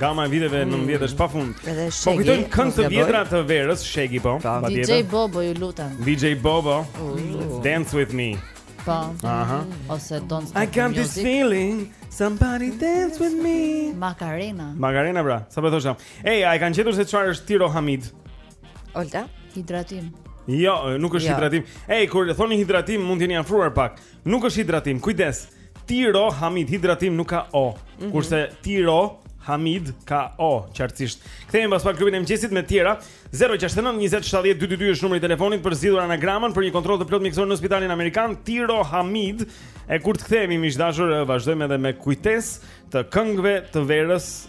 gama e viteve mm. 90 është pafund. Po kujtojnë këngë të vjetra të verës, Shegi po. Ta, po. DJ Bobo ju lutem. DJ Bobo. Uh. Dance with me. Po. Aha. Ose don't stop. I got this feeling. Somebody dance with me. Macarena. Macarena bra. Sapo thosha? Ej, e kanë gjetur se çfarë është Tiro Hamid. Olta, hidratim. Jo, nuk është jo. hidratim. Ej, kur thoni hidratim, mund të jeni afruar pak. Nuk është hidratim. Kujdes. Tiro Hamid hidratim nuk ka o. Mm -hmm. Kurse Tiro Hamid ka o, qartësisht. Kthehemi pas pak klubin e mëngjesit me tjera. 069 20 70 222 është numri i telefonit për zgjidhur anagramën për një kontroll të plot mjekësor në spitalin amerikan Tiro Hamid. E kur të kthehemi miq dashur, vazhdojmë edhe me kujtesë të këngëve të verës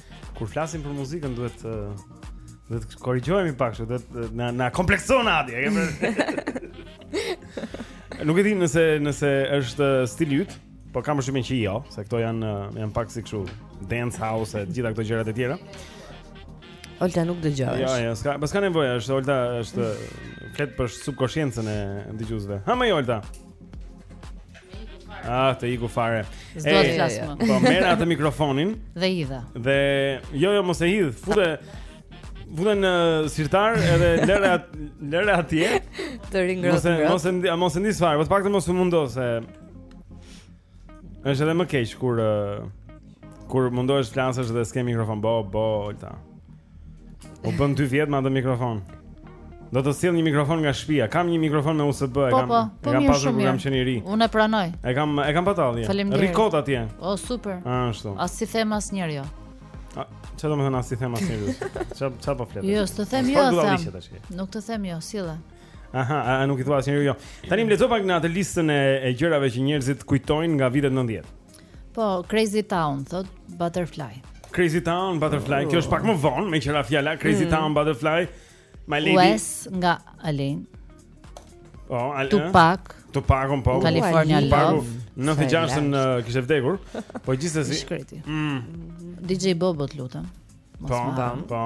Kur flasim për muzikën duhet të duhet të korrigjohemi pak, se na na komplekson Adi. Nuk e di nëse nëse është stili yt, po kam përshtypjen që jo, se këto janë janë pak si kështu dance house e gjitha këto gjërat e tjera. Olta nuk dëgjohesh. Jo, jo, s'ka, po s'ka nevojë, është Olta është flet për subkoshiencën e dëgjuesve. Ha më jo, Olta. Ah, të iku fare. S'do të flas më. Po merr atë mikrofonin dhe hidhe. Dhe jo jo mos e hidh, fute vuten në sirtar edhe lëre atë, lëre atje. Të ringrosë. Mos mos mos e ndis fare, po të paktën mos u mundos se Është edhe më keq kur kur mundohesh të flasësh dhe s'ke mikrofon, bo bo olta. U bënë dy vjet me atë mikrofon. Do të sjell një mikrofon nga shtëpia. Kam një mikrofon me USB, po, kam. Po, po, kam pasur kur jam qenë i ri. Unë e pranoj. E kam e kam patallje. Rri kot atje. O super. Ashtu. A s'i them asnjëri jo. Çfarë do të them a s'i them asnjëri. Ça ça po flet? Jo, s'të them jo, them. Nuk të them jo, sille. Aha, a, a nuk i thua asnjëri jo. Tani më lexo pak në atë listën e, e gjërave që njerëzit kujtojnë nga vitet 90. Po, Crazy Town thotë Butterfly. Crazy Town Butterfly, oh. kjo është pak më vonë, meqë ra fjala Crazy mm. Town Butterfly. My Lady. Wes nga Alane. Po, oh, Alane. Tupac. Tupac on po. California oh, Love. 96-ën kishte vdekur. Po gjithsesi. I shkreti. Mm. DJ Bobo, të lutem. Po, po.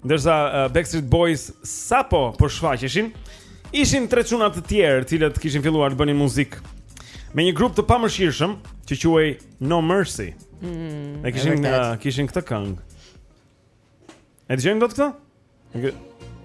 Ndërsa uh, Backstreet Boys sapo po shfaqeshin, ishin tre çuna të tjerë, të cilët kishin filluar të bënin muzikë me një grup të pamëshirshëm që quhej No Mercy. Mm, e kishin uh, kishin këtë këngë. E dëgjojmë dot këtë? Okay.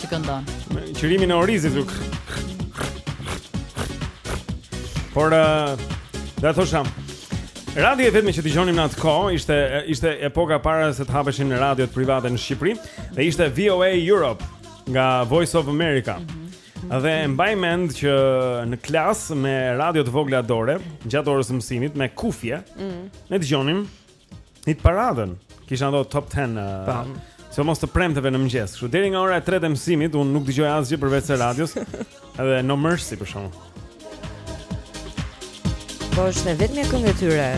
Që këndon. Qërimin e orizit uk. Por uh, do thosha. Radio e vetme që dëgjonim në atë kohë ishte ishte epoka para se të hapeshin radiot private në Shqipëri dhe ishte VOA Europe nga Voice of America. Mm -hmm. Dhe mbaj mend që në klasë me radio të vogla dore, gjatë orës së mësimit me kufje, mm. ne dëgjonim Hit paradën. Kishte dhe top 10 uh, sidomos të premteve në mëngjes. Kështu deri nga ora e 3 e mësimit unë nuk dëgjoja asgjë përveçse radios. Edhe No Mercy për shembull. Po është e vetmja këngë e tyre.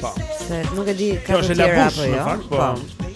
Po. Se nuk e di ka të tjera apo jo. Po.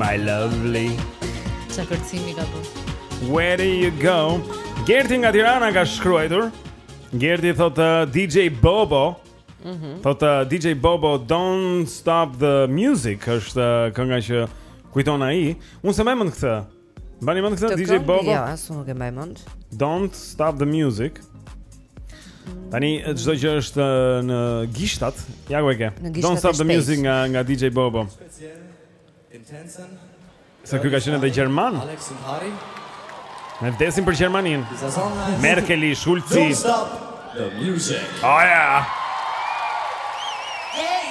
My lovely Ça kërcimi ka bërë Where do you go? Gerti nga Tirana ka shkruajtur. Gerti thotë uh, DJ Bobo. Mhm. Mm thotë uh, DJ Bobo don't stop the music, është uh, kënga që kujton ai. Unë s'e mbaj mend këtë. Mbani mend këtë DJ Bobo? Jo, as unë nuk e mbaj mend. Don't stop the music. Tani çdo gjë është në gishtat. Ja ku e ke. Don't stop the music nga nga DJ Bobo. Intensen. Sa ky ka qenë edhe gjerman? Alexin Hari. Ne vdesim për Gjermaninë. Merkeli, Scholzi. Don't stop the music. Oh yeah. Hey.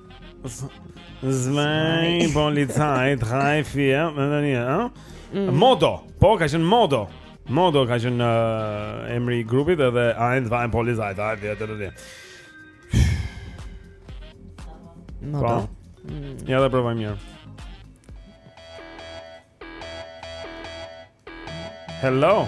Zwei Polizei drei vier, ja, me të një, ja mm. Modo, po ka qenë Modo Modo ka qenë uh, emri i grupit edhe Eins zwei Polizei Hajfi, ja, të të të Modo po. mm. Ja do provoj mirë Hello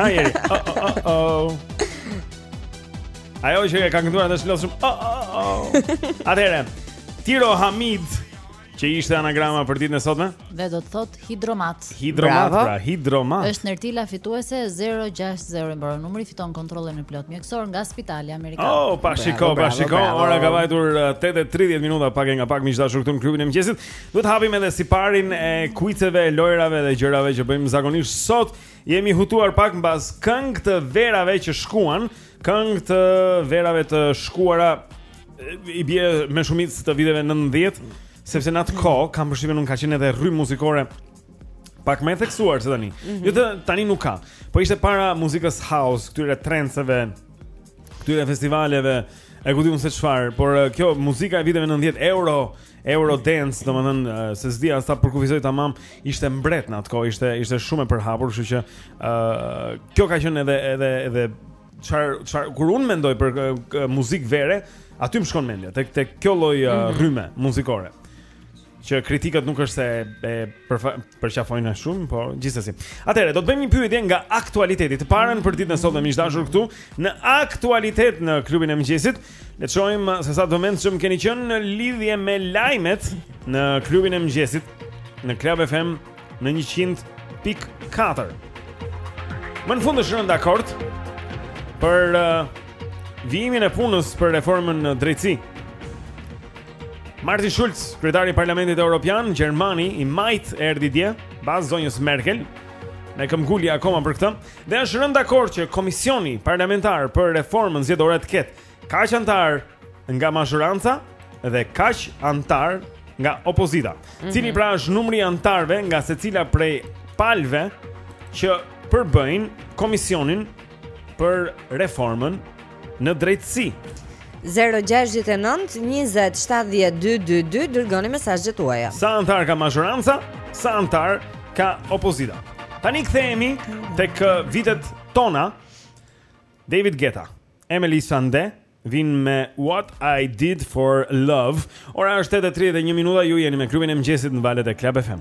Ha jeri. Oh oh oh. oh. Ajo që e ka kënduar në të lodhshëm. Oh oh oh. Atëherë. Tiro Hamid. Që ishte anagrama për ditën e sotme? Dhe do të thotë Hidromat. Hidromat, Bravo. pra, Hidromat. Është Nertila fituese 060 i mbaron numri fiton kontrollin e plotë mjekësor nga Spitali Amerikan. Oh, pa shiko, pa shiko. Ora ka vajtur 8:30 uh, minuta pak e nga pak miq të dashur këtu në klubin e mëngjesit. Duhet të hapim edhe siparin e kuizeve, lojrave dhe gjërave që bëjmë zakonisht sot. Jemi hutuar pak mbas këngëve të verave që shkuan, këngë të verave të shkuara i bie me shumicë të viteve 90, sepse në atë kohë kam përshtypjen unë ka qenë edhe rrymë muzikore pak më e theksuar se tani. Mm -hmm. Jo se tani nuk ka. Po ishte para muzikës house, këtyre trenceve, këtyre festivaleve, e ku di unë se çfarë, por eh, kjo muzika e viteve 90 euro, euro dance, domethënë eh, se s'di as ta përkufizoj tamam, ishte mbret në atë kohë, ishte ishte shumë e përhapur, kështu që ë uh, eh, kjo ka qenë edhe edhe edhe çfar çfar kur unë mendoj për muzikë vere, aty më shkon mendja tek tek kjo lloj mm -hmm. rryme muzikore. Që kritikat nuk është se e përqafojnë dhe aq shumë, po gjithsesi. Atëherë do të bëjmë një pyetje nga aktualiteti. Të parën për ditën e sotme miq të dashur këtu në aktualitet në klubin e mëngjesit. Le të shohim uh, se sa të vëmendshëm keni qenë në lidhje me lajmet në klubin e mëngjesit në Club FM në 100.4. Më në fund është rënë dakord për uh, vijimin e punës për reformën në drejtësi. Martin Schulz, kryetari i Parlamentit Evropian, gjermani i majtë, erdhi dje, pas zonjës Merkel, dhe këmbënguli akoma për këtë. Dhe është rënë dakord që Komisioni Parlamentar për Reformën Zgjedhore të ketë kaq anëtarë nga mazhoranca dhe kaq anëtarë nga opozita. Mm -hmm. Cili pra është numri i anëtarëve nga secila prej palëve që përbëjnë komisionin për reformën në drejtësi? 0-6-9-27-12-2 Dërgoni mesazhet tuaja Sa anëtarë ka mazhoranca Sa anëtarë ka opozita Tani kthehemi tek vitet tona David Guetta Emeli Sandé vjen me What I Did For Love Ora është 8.31 minuta, ju jeni me klubin e mëngjesit në valët e Club FM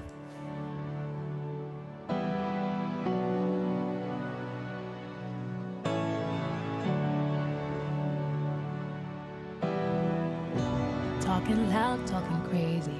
Talking loud, talking crazy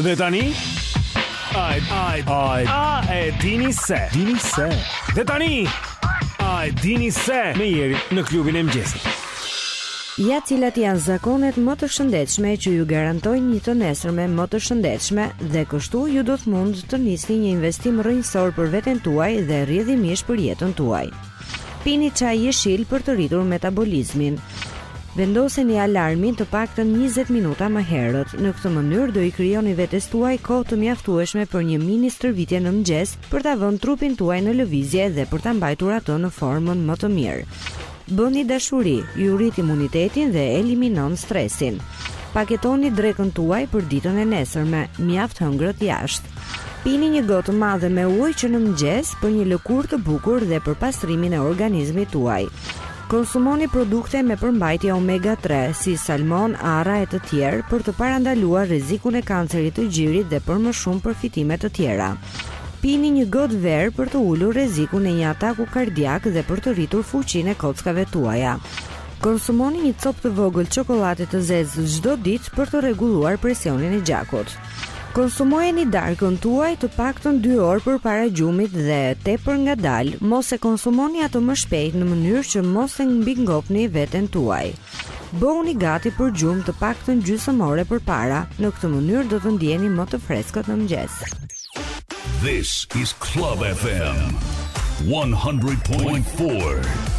Dhe tani A e a e a e a e dini se dini se Dhe tani A e dini se me Jerin në klubin e mëngjesit Ja cilat janë zakonet më të shëndetshme që ju garantojnë një të nesërme më të shëndetshme dhe kështu ju do të mund të nisni një investim rrënjësor për veten tuaj dhe rrjedhimisht për jetën tuaj. Pini çaj jeshil për të rritur metabolizmin. Vendoseni alarmin të paktën njëzet minuta më herët. Në këtë mënyrë do i krijoni vetes tuaj kohë të mjaftueshme për një mini stërvitje në mëngjes për ta vënë trupin tuaj në lëvizje dhe për ta mbajtur atë në formën më të mirë. Bëni dashuri, ju rrit imunitetin dhe eliminon stresin. Paketoni drekën tuaj për ditën e nesërme, mjaft hëngrët jashtë. Pini një gotë të madhe me ujë që në mëngjes për një lëkurë të bukur dhe për pastrimin e organizmit tuaj. Konsumoni produkte me përmbajtje omega 3, si salmon, arra e të tjerë, për të parandaluar rrezikun e kancerit të gjirit dhe për më shumë përfitime të tjera. Pini një gotë verë për të ulur rrezikun e një ataku kardiak dhe për të rritur fuqinë e kockave tuaja. Konsumoni një copë të vogël çokollate të zezë çdo ditë për të rregulluar presionin e gjakut. Konsumojeni darkën tuaj të paktën dy orë përpara gjumit dhe, tepër ngadalë, mos e konsumoni atë më shpejt në mënyrë që mos e mbingopni veten tuaj. Bëhuni gati për gjumë të paktën gjysëm ore përpara, në këtë mënyrë do të ndiheni më të freskët në mëngjes. This is Club FM 100.4.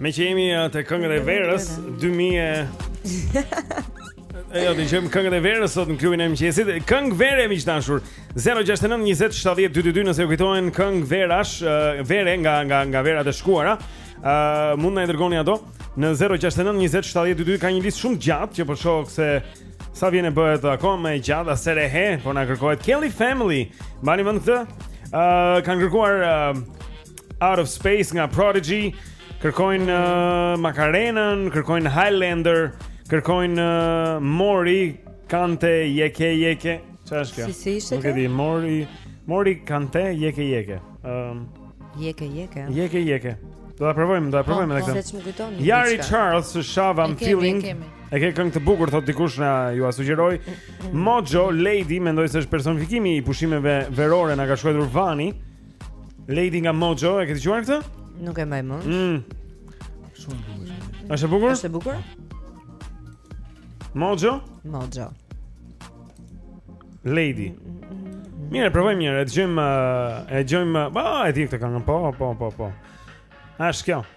Meqë jemi uh, te këngët e verës 2000 E jo, të gjejmë këngët e verës sot në klubin e mëngjesit Këngë vere miq të dashur 069-20 22 22 nëse ju kujtohen këngë verash uh, Vere nga, nga, nga verat e shkuara uh, Mund të na i dërgoni ato Në 069-20 22 22 ka një listë shumë të gjatë Që po shoh po kjo sa vjen e bëhet akoma më e gjatë Asereje, po na kërkohet Kelly Family Mbani mend këtë uh, Kanë kërkuar uh, Out of Space nga Prodigy Kërkojnë uh, Makarenën, kërkojnë Highlander Kërkojnë uh, Mory Kanté, Yeke Yeke Ça është kjo? Si, si, ishte kjo? Nuk e di, Mory, Mory Kanté, Yeke Yeke um, Yeke Yeke Yeke Yeke Do ta provojmë, do ta po, provojmë edhe po, këtë Jari Charles, Shava, I'm Feeling E kemi, e kemi E ke këngë të bukur thotë dikush, jua sugjeroj. Modjo Lady mendoj se është personifikimi i pushimeve verore na ka shkruar Vani. Lady nga Modjo, e ke dëgjuar këtë? Nuk e mbaj mend. Mm. Shumë e bukur. Është e bukur? Është e bukur. Modjo? Modjo. Lady. Mirë, provojmë një herë. Dëgjojmë, e dëgjojmë. Ba, e di këtë këngë. Po, po, po, po. Asht kjo.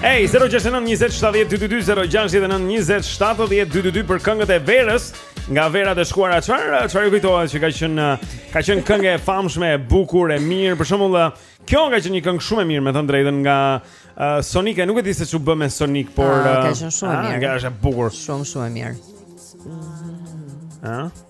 Ej, 069 20 70 222 069 20 70 222 për këngët e verës Nga vera të shkuara, çfarë, çfarë ju kujtohet që ka qenë Ka qenë këngë e famshme, e bukur, e mirë Për shembull kjo ka qenë një këngë shumë e mirë me thënë drejtën nga uh, Sonique nuk e di se ç'u bë me Sonique, por Ka qenë shumë e mirë Ka qenë shumë e mirë Shumë shumë e mirë A?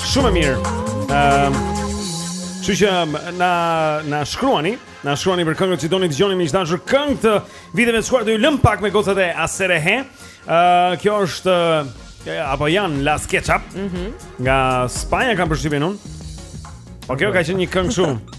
Shumë mirë. Ëm um, Kështu që na, na shkruani Na shkruani për këngët që doni të dëgjoni Miq të dashur këngë të viteve të shkuara Do ju lëmë pak me gocët e Aserejé uh, Kjo është uh, Apo janë Las Ketchup mm -hmm. Nga Spanja kam përshtypjen unë Po kjo ka qenë një këngë shumë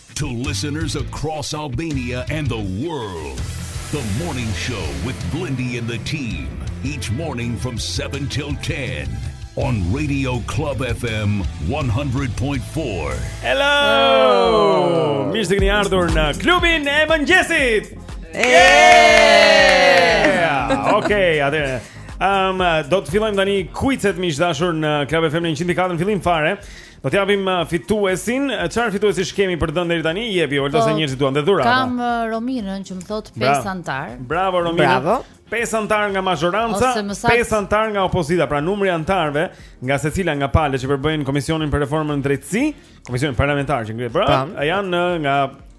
To listeners across Albania and the world, the morning show with Blendi and the team, each morning from 7 till 10 on Radio Club FM 100.4. Hello! Oh. Mirë se keni ardhur në klubin e mëngjesit. Yeah! Okej, atëherë. Ehm, do të fillojmë tani kuicet miq të dashur në Club FM 100.4 në fillim fare. Do të japim uh, fituesin. Çfarë fituesish kemi për të dhënë deri tani? Jepi Olta se po, njerëzit duan dhe dhurata. Kam uh, Rominën që më thotë pesë anëtarë. Bravo Romina. Bravo. Pesë anëtarë nga mazhoranca, pesë anëtarë nga opozita, pra numri i anëtarëve nga secila nga palët që përbëjnë Komisionin për Reformën në Drejtësi, Komisionin Parlamentar që ngrihet. Pra, janë uh, nga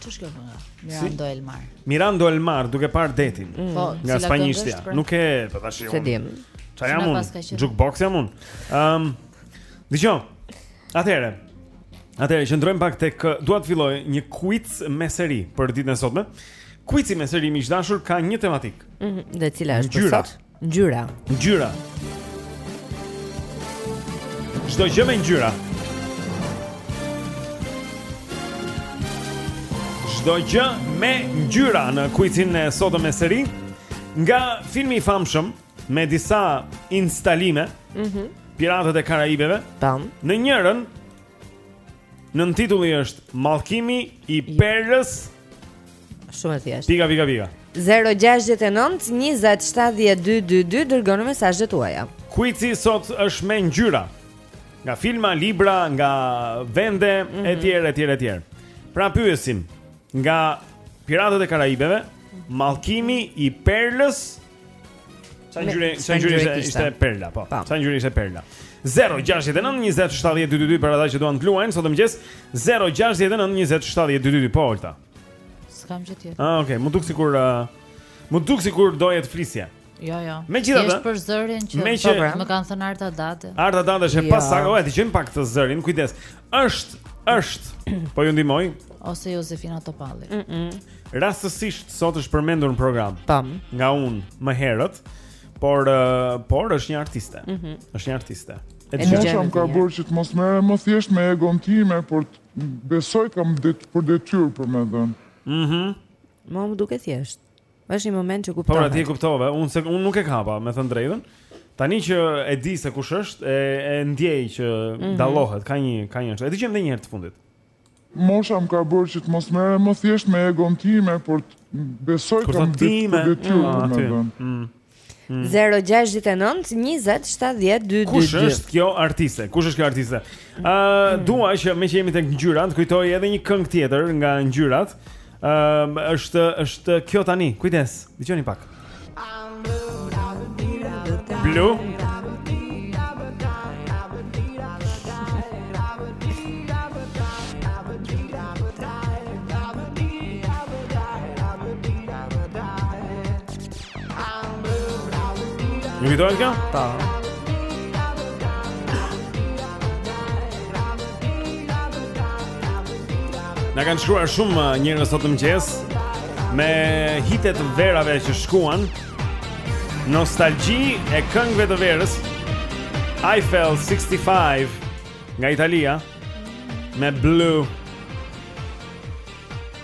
Ç'është kjo kënga? Mirando si? El mar. Mirando el mar duke parë detin. Mm. Po, nga spanjishtja. Pra? Nuk e, po tash jam. S'e dimë. Ça jam unë? Jukebox jam unë. Ehm. Um, Dion. Atëherë. Atëherë qëndrojmë pak tek dua të filloj një kuic me seri për ditën e sotme. Kuici me seri miq të dashur ka një tematikë. Mhm. Dhe cila është për sot? Ngjyra. Ngjyra. Çdo gjë me ngjyra. Çdo gjë me ngjyra në kuicin e sotëm me seri nga filmi i famshëm me disa instalime. Mhm. Mm Piratët e Karaibeve. Tam. Në njërin nëntitulli është Mallkimi i Perlës Shumë e thjeshtë. Pika pika pika. 069 20 70 222 dërgoni mesazhet tuaja. Kuici sot është me ngjyra. Nga filma, libra, nga vende mm -hmm. etj etj etj. Pra pyesim nga Piratët e Karajibeve, mallkimi i perlës Ça ngjyre, ça ngjyre ishte, ishte perla, po. po. Ça ngjyre ishte perla. 0692070222 për ata që duan të luajnë sot në mëngjes 0692070222 po Olta. S'kam gjë tjetër. Ah, okay, m'u duk sikur uh, m'u duk sikur doje të flisje. Jo, jo. Megjithatë, është për zërin që meqë, po, më kanë thënë Arta Dade. Arta Dade është jo. pas sa, oj, dëgjojmë pak zërin, kujdes. Është, është. Po ju ndihmoj. Ose Jozefina Topalli. Mm -mm. Rastësisht sot është përmendur në program. Tam. Nga unë më herët, por uh, por është një artiste. Mm -hmm. Është një artiste. E dëgjojmë. Më ka bërë që të mos merrem më thjesht me egon time, por Besoj kam det për detyrë për me dhën. Mhm. Mm Mo më duket thjesht. Është një moment që kuptova. Po atë e kuptova, unë se unë nuk e kapa, me thënë të drejtën. Tani që e di se kush është, e, e ndjej që mm -hmm. dallohet, ka një ka një. E dëgjojmë edhe një herë të fundit. Mosha më ka bërë që të mos merrem më thjesht me egon time, por besoj kam detyrë për detyrë mm, me dhën. Mm. 069 20 70 222. Kush është kjo artiste? Kush është kjo artiste? Ë, uh, mm. dua që meqë jemi tek ngjyrat, kujtoj edhe një këngë tjetër nga ngjyrat. Ë, uh, është është kjo tani. Kujdes, dëgjoni pak. Blue. Ju kujtohet kjo? Po. Na kanë shkruar shumë uh, njerëz sot në mëngjes Me hitet e verave që shkuan Nostalgji e këngëve të verës Eiffel 65 Nga Italia Me Blue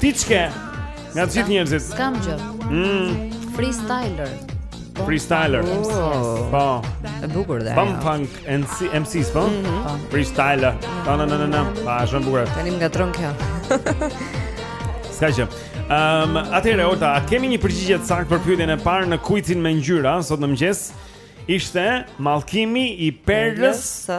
Tiçke. Nga të gjithë njerëzit. S'ka gjë. Mm. Freestyler. Po. Freestyler. Oh. Po. E bukur dhe. Bomfunk MC's po. Mm -hmm. Po. Freestyler. Na na na na. Pa shumë bukur. Tani më ngatërron kjo. S'ka gjë. Ehm, um, atëherë Olta, a kemi një përgjigje të saktë për pyetjen e parë në kuicin me ngjyra sot në mëngjes? Ishte mallkimi i perlës së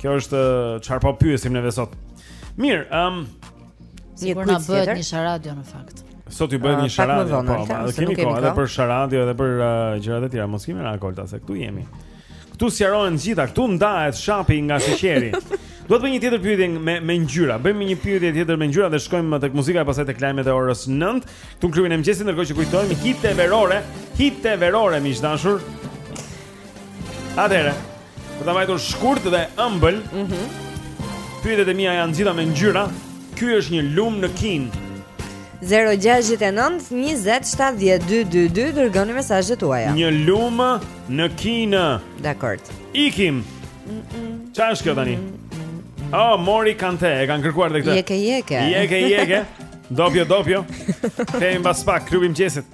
Kjo është çfarë po pyesim neve sot. Mirë, ëm um, sikur na bëhet një sharadio në fakt. Sot ju bëhet një sharadio, po, po, kemi kohë edhe për sharadio edhe për uh, gjërat e tjera, mos kemi merak se këtu jemi. Këtu sqarohen të gjitha, këtu ndahet shapi nga sheqeri. Do të bëj një tjetër pyetje me me ngjyra. Bëjmë një pyetje tjetër me ngjyra dhe shkojmë tek muzika e pastaj tek lajmet e orës 9. Këtu në klubin e mëngjesit ndërkohë që kujtojmë hitë verore, hitë verore miq të dashur. Atëherë, do ta mbajmë shkurt dhe ëmbël. Mhm. Mm Pyetjet e mia janë të gjitha me ngjyra. Ky është një lumë në Kinë. 069 20 70 222 dërgoni mesazhet tuaja. Një lumë në Kinë. Dakord. Ikim. Çfarë është kjo tani? Oh, Mori Kante, e kanë kërkuar dhe këtë. Jeke, jeke. Jeke, jeke. Dopjo, dopjo. Kthehemi mbas pak klubi i mëngjesit.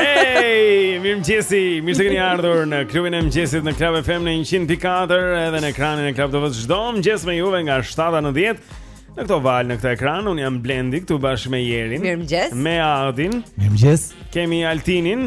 Hej, mirëmëngjesi, mirë se keni ardhur në klubin e mëngjesit në Club FM në 100.4 edhe në ekranin e Club TV-së çdo mëngjes me juve nga 7 në 10 Në këto valë në këtë ekran, unë jam Blendi këtu bashkë me Jerin Mirëmëngjes Me Adin Mirëmëngjes Kemi Altinin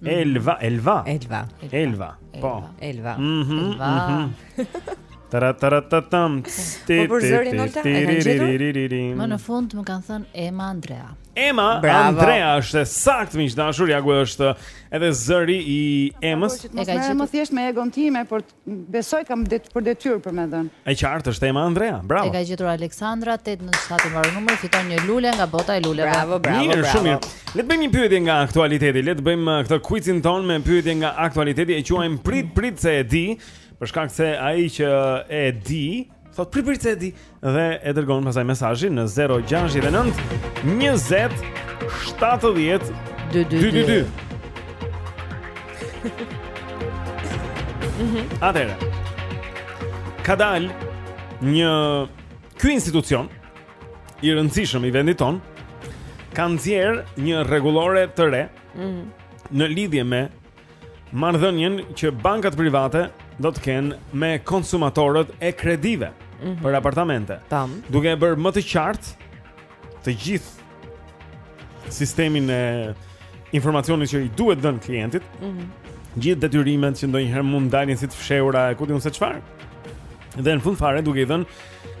Mm. Elva, Elva. Elva. Elva. Po. Elva. Mhm. Elva. Mhm. Tara tara tatam. Po për zërin e ulta. Më në fund më kanë thënë Ema Andrea. Ema Andrea është e saktë miq të dashur, ja ku është edhe zëri i Emës. E ka gjetur më thjesht me egon time, por Besoj kam det për detyrë për ta dhënë. E qartë është Ema Andrea. Bravo. E ka gjetur Aleksandra 897 mbaron numri fiton një lule nga bota e luleve. Bravo, bravo, mirë, bravo. Shumë mirë. Le të bëjmë një pyetje nga aktualiteti. Le të bëjmë uh, këtë kuizin tonë me pyetje nga aktualiteti e quajmë prit prit se e di, për shkak se ai që e di, Thotë prit prit se e di dhe e dërgon pastaj mesazhin në 069 20 70 222. Atëherë. Ka dalë një ky institucion i rëndësishëm i vendit tonë ka nxjerrë një rregullore të re mm -hmm. në lidhje me marrëdhënien që bankat private do të kenë me konsumatorët e kredive mm -hmm. për apartamente. Tam. Duke e bërë më të qartë të gjithë sistemin e informacionit që i duhet dhënë klientit. Mm -hmm. Gjithë detyrimet që ndonjëherë mund dalin si të fshehura e ku di unë se çfarë. Dhe në fund fare duke i dhënë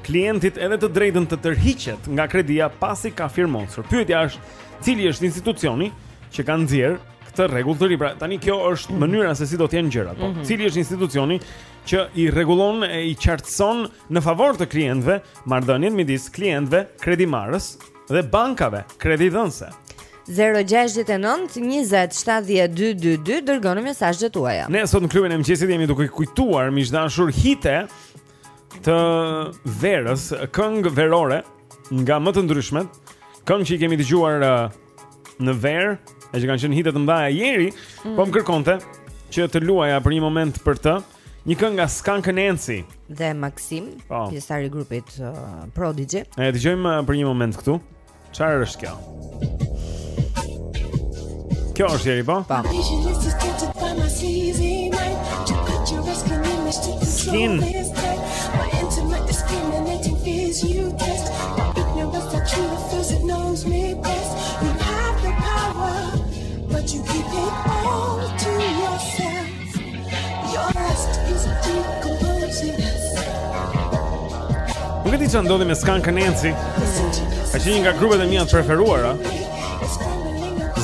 klientit edhe të drejtën të tërhiqet nga kredia pasi ka firmosur. Pyetja është, cili është institucioni që ka nxjerrë këtë rregull të ri. Pra tani kjo është mënyra se si do të jenë gjërat. Po, mm -hmm. cili është institucioni që i rregullon e i qartëson në favor të klientëve marrëdhëniet midis klientëve, kredimarrës dhe bankave, kredidhënëse. 0-6-9-27-12-2 Dërgoni mesazhet tuaja Ne sot në klubin e mëngjesit jemi duke kujtuar Miq të dashur hite Të verës Këngë verore Nga më të ndryshmet Këngë që i kemi dëgjuar uh, në verë, e që kanë qenë hite të mdha e Jeri, mm. po më kërkonte që të luaja për një moment për të, një këngë nga Skunk Anansie dhe Maxim, po. pjesëtar i grupit uh, Prodigy. E dëgjojmë uh, për një moment këtu. Çfarë është kjo? Kjo është Jeri, po? Pa. Skin. Nuk e di ça ndodhi me Skunk Anansie Ka qenë një nga grupet e mia të preferuara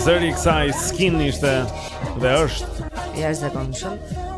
Zëri kësaj Skin ishte dhe është Ja është dhe konëshëm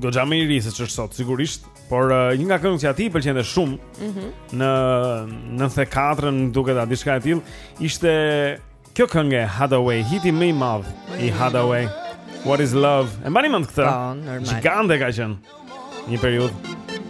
goxha më i ri se ç'është sot, sigurisht, por uh, një nga këngët që atij pëlqente shumë mm -hmm. në 94-ën duket a diçka e tillë, ishte kjo këngë e Haddaway, hiti më i madh i Haddaway. What is love? E mbani mend këtë? Po, normal. Gigante ka qenë. Një periudhë.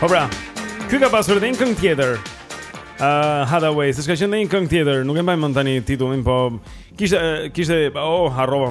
Po pra, ky ka pasur edhe një këngë tjetër. Ë uh, Haddaway, s'ka qenë dhe një këngë tjetër, nuk e mbaj mend tani titullin, po kishte kishte oh harrova.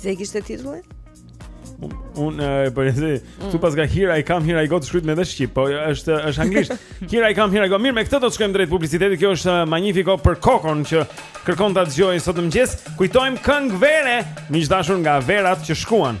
Si e kishte titullin? Unë e për njëzë, qe mm. paska here I come, here I go të shkruhet dhe shqip, po është, është anglisht. Here I come, here I go. Mirë, me këtë do të shkojmë drejtë publicitetit, kjo është uh, Magnifico për Kokon që kërkon ta dëgjojë sot në mëngjes. Kujtojmë këngë vere, miq të dashur nga verat që shkuan.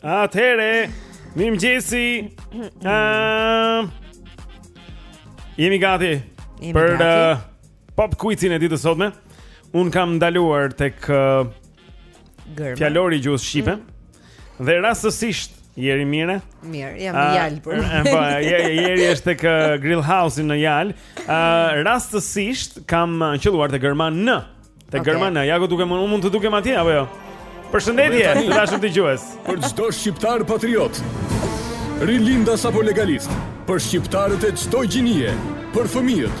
Atëherë Mirëmëngjesi uh, Jemi gati Jemi Për gati. Uh, pop quizin e ditës sotme Unë kam ndaluar tek uh, Fjalori i gjuhës Shqipe mm. Dhe rastësisht Jeri mirë? Mirë, jam në Jalë për. Po, Jeri është tek Grill House-i në Jalë. Uh, rastësisht kam qëlluar te gërma N. Te okay. gërma N. Ja ku dukem unë, mund të dukem atje apo jo? Përshëndetje, të dashur dëgjues. Për çdo shqiptar patriot. Rilindas apo legalist, për shqiptarët e çdo gjinie, për fëmijët,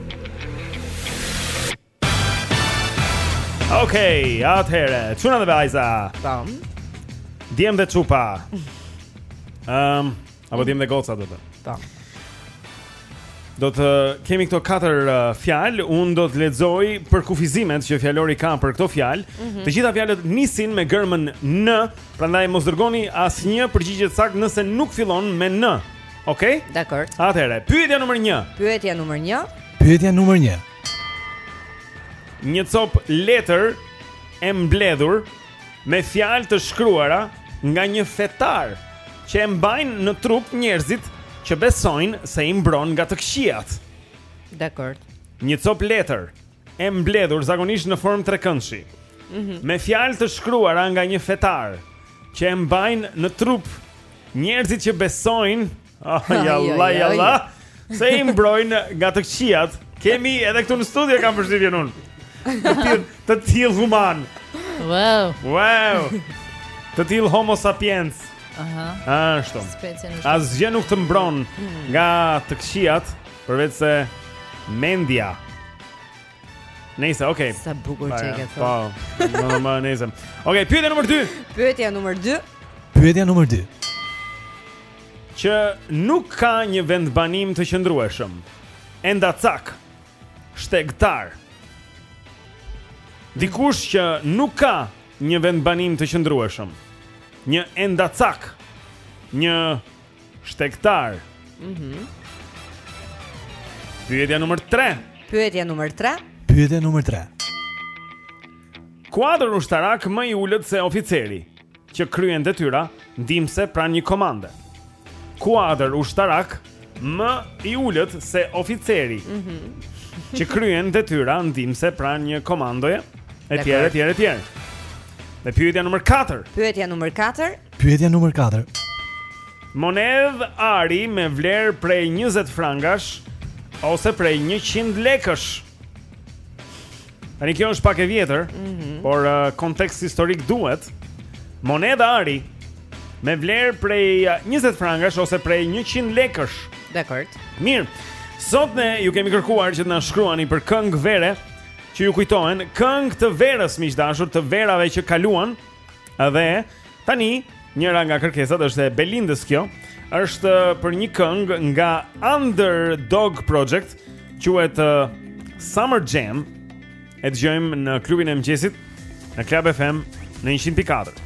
Okej, okay, atëherë, çuna dhe vajza. Tam. Djem dhe çupa. Ehm, um, apo djem dhe goca do të. Tam. Do të kemi këto katër uh, fjalë, unë do të lexoj përkufizimet që fjalori ka për këto fjalë. Mm -hmm. Të gjitha fjalët nisin me gërmën N, prandaj mos dërgoni asnjë përgjigje të saktë nëse nuk fillon me N. Okej? Okay? Dakor. Atëherë, pyetja numër 1. Pyetja numër 1. Pyetja numër 1. Një copë letër e mbledhur me fjalë të shkruara nga një fetar që e mbajnë në trup njerëzit që besojnë se i mbron nga të këqijat. Dakor. Një copë letër e mbledhur zakonisht në formë trekëndshi. Mm -hmm. Me fjalë të shkruara nga një fetar që e mbajnë në trup Njerëzit që besojnë, ah jalla jalla, se i mbrojnë nga të këqijat. Kemi edhe këtu në studio kam përshtypjen unë. Të tillë, të tillë human. Wow. Wow. Të tillë homo sapiens. Aha. Ashtu. Specia nuk. Asgjë nuk të mbron nga të këqijat, përveç se mendja. Nice, okay. Sa bukur që e ke thënë. Po. Normal, nice. Okay, pyetja numër 2. Pyetja numër 2. Pyetja numër 2. Që nuk ka një vendbanim të qëndrueshëm. Endacak. Shtegtar. Dikush që nuk ka një vendbanim të qëndrueshëm. Një endacak. Një Shtegtar. Mhm. Mm Pyetja numër 3. Pyetja numër 3. Pyetja numër 3. Kuadër ushtarak më i ulët se oficeri që kryen detyra ndihmëse pranë një komande. Kuadër ushtarak më i ulët se oficeri. Mhm. Mm që kryen detyra ndihmëse pranë një komande etj etj etj. Dhe pyetja numër 4. Pyetja numër 4. Pyetja numër 4. Monedhë ari me vlerë prej 20 frangash ose prej 100 lekësh. Tani kjo është pak e vjetër, mm -hmm. por uh, kontekst historik duhet. Monedhë ari me vlerë prej 20 uh, frangash ose prej 100 lekësh. Dakord. Mirë. Sot ne ju kemi kërkuar që të na shkruani për këngë vere që ju kujtohen, këngë të verës miq të dashur, të verave që kaluan. Dhe tani njëra nga kërkesat është e Belindës kjo, është për një këngë nga Underdog Project, quhet uh, Summer Jam. E dëgjojmë në klubin e mëngjesit në Club FM në 104.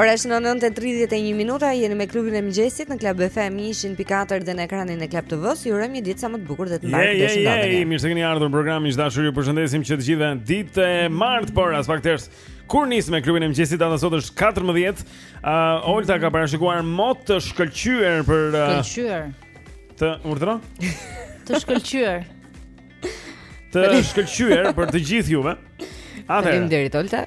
Ora është 9:31 minuta, jeni me klubin e mëngjesit në Club FM 104 dhe në ekranin e Club TV-s. Ju urojmë një ditë sa më të bukur dhe të mbarë të shëndoshë. Je, je, je, mirë se keni ardhur në program, miq të dashur. Ju përshëndesim që të gjithëve ditë e martë, por aspak ters. Kur nis me klubin e mëngjesit data sot është 14. Uh, Olta ka parashikuar mot të shkëlqyer për uh, shkëlqyer. Urdhëro? të shkëlqyer. të shkëlqyer për të gjithë juve. Faleminderit Olta.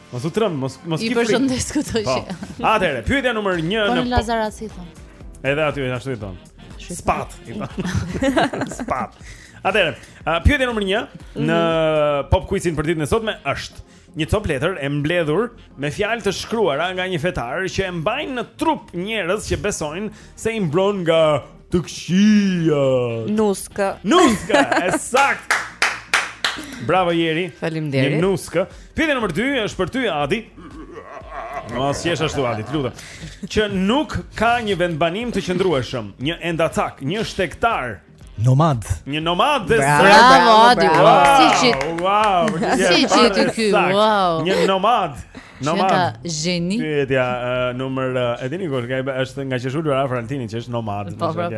Mos u tremb, mos mos ki frikë. I përshëndes këto po. që. Atëre, pyetja numër 1 në Po në Lazaraci thon. Edhe aty është ashtu i thon. Spat, i thon. Spat. Atëre, pyetja numër 1 mhm. në Pop Quizin për ditën e sotme është një copë letër e mbledhur me fjalë të shkruara nga një fetar që e mbajnë në trup njerëz që besojnë se i mbron nga Të këqija Nuska Nuska, e sakt Bravo Jeri Faleminderit Një nuska Pyetja numër 2 është për ty Adi Mos jesh ashtu Adi, të lutem Që nuk ka një vendbanim të qëndrueshëm Një endacak, një shtegtar Nomad. Një nomad dhe zë. Bravo, bravo, bravo. Si qit. Wow. Si qit ky. Wow. Një nomad. Nomad. Ka gjeni. Pyetja uh, numër uh, e dini kush është nga që është ulur afër Altinit që është nomad. Po, po, po.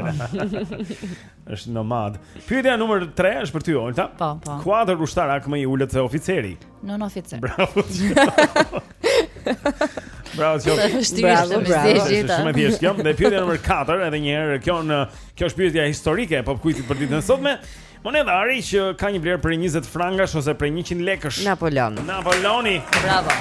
është nomad. Pyetja numër 3 është për ty Olta. Po, po. Kuadër ushtarak më i ulët se oficeri. Nënoficer. Bravo. Bravo, kjo. Bravo, bravo. Është shumë e thjeshtë kjo. Dhe pyetja numër 4 edhe një herë kjo në kjo është pyetja historike e pop kuizit për ditën e sotme. Monedhë ari që ka një vlerë prej 20 frangash ose prej 100 lekësh. Napoleon. Napoleoni. Bravo.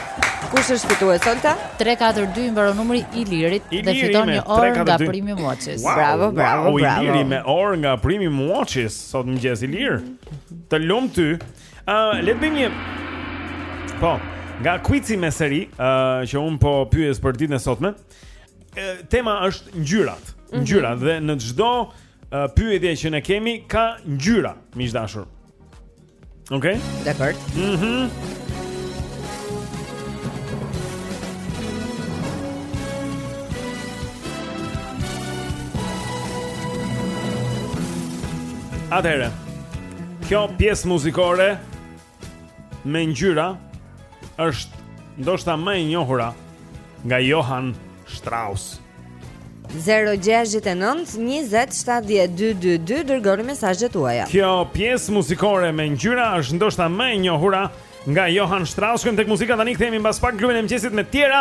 Kush është fituesi Olta? 342 i mbaron numri Ilirit dhe fiton një orë nga Primi Watches. Wow, bravo, bravo, wow, bravo. Iliri me orë nga Primi Watches sot në mëngjes Ilir. Të lum ty. Ë, uh, le të bëjmë një Po, nga kuizi me seri, ë uh, që un po pyes për ditën e sotme. Uh, tema është ngjyrat. Mhm. Ngjyrat mm -hmm. dhe në çdo uh, pyetje që ne kemi ka ngjyra, miq të dashur. Okej? Okay? Dakor. Mhm. Mm Atëherë. Kjo pjesë muzikore me ngjyra është ndoshta më e njohura nga Johan Strauss. 0-6-9-27-12-2 Dërgoni mesazhet tuaja Kjo pjesë muzikore me ngjyra është ndoshta më e njohura Nga Johan Strauss Kemi tek muzika tani kthehemi mbas pak klubin e mëngjesit me tjera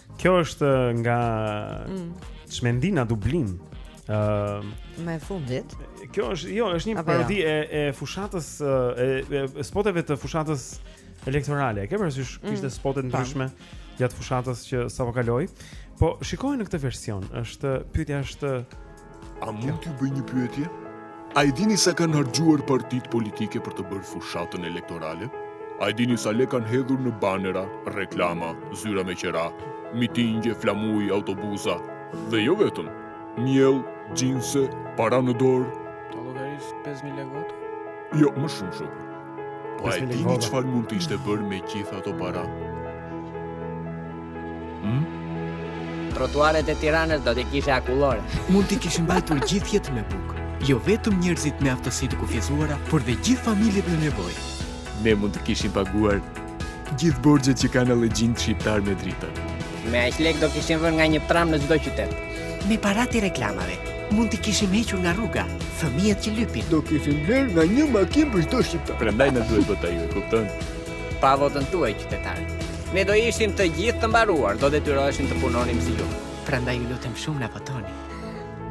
Kjo është eh, nga mm. Çmendina Dublin. Ëm uh, më e fundit. Kjo është jo, është një jo? parodi e e fushatës eh, e, e spoteve të fushatës elektorale. Ke parasysh mm. kishte spote të ndryshme gjatë fushatës që sapo kaloi? Po shikoje në këtë version, është pyetja është A mund t'ju bëj një pyetje? A e dini sa kanë harxhuar partitë politike për të bërë fushatën elektorale? A e dini sa lekë kanë hedhur në banera, reklama, zyra me qera, mitingje, flamuj, autobusa, dhe jo vetëm, miell, xhinse, para në dorë? Ta llogaris 5.000 legot? Jo, më shumë shumë. Po a e dini çfarë mund të ishte bërë me gjithë ato para? Hmm? Trotuaret e Tiranës do t'i kishe akullore. Mund t'i kishim mbajtur gjithë jetën me bukë. Jo vetëm njerëzit me aftësi të kufizuara, por dhe gjithë familjet në nevojë. Ne mund të kishim paguar Gjithë borxhet që kanë allexhinjtë shqiptarë me dritat. Me aq lekë do kishim vënë nga një tram në çdo qytet. Me paratë e reklamave mund t'i kishim hequr nga rruga fëmijët që lypin. Do kishim blerë nga një makinë për çdo shqiptar. Prandaj na duhet vota juaj, kupton? Pa votën tuaj qytetarë, ne do ishim të gjithë të mbaruar, do detyroheshim të punonim si ju. Prandaj ju lutem shumë na votoni.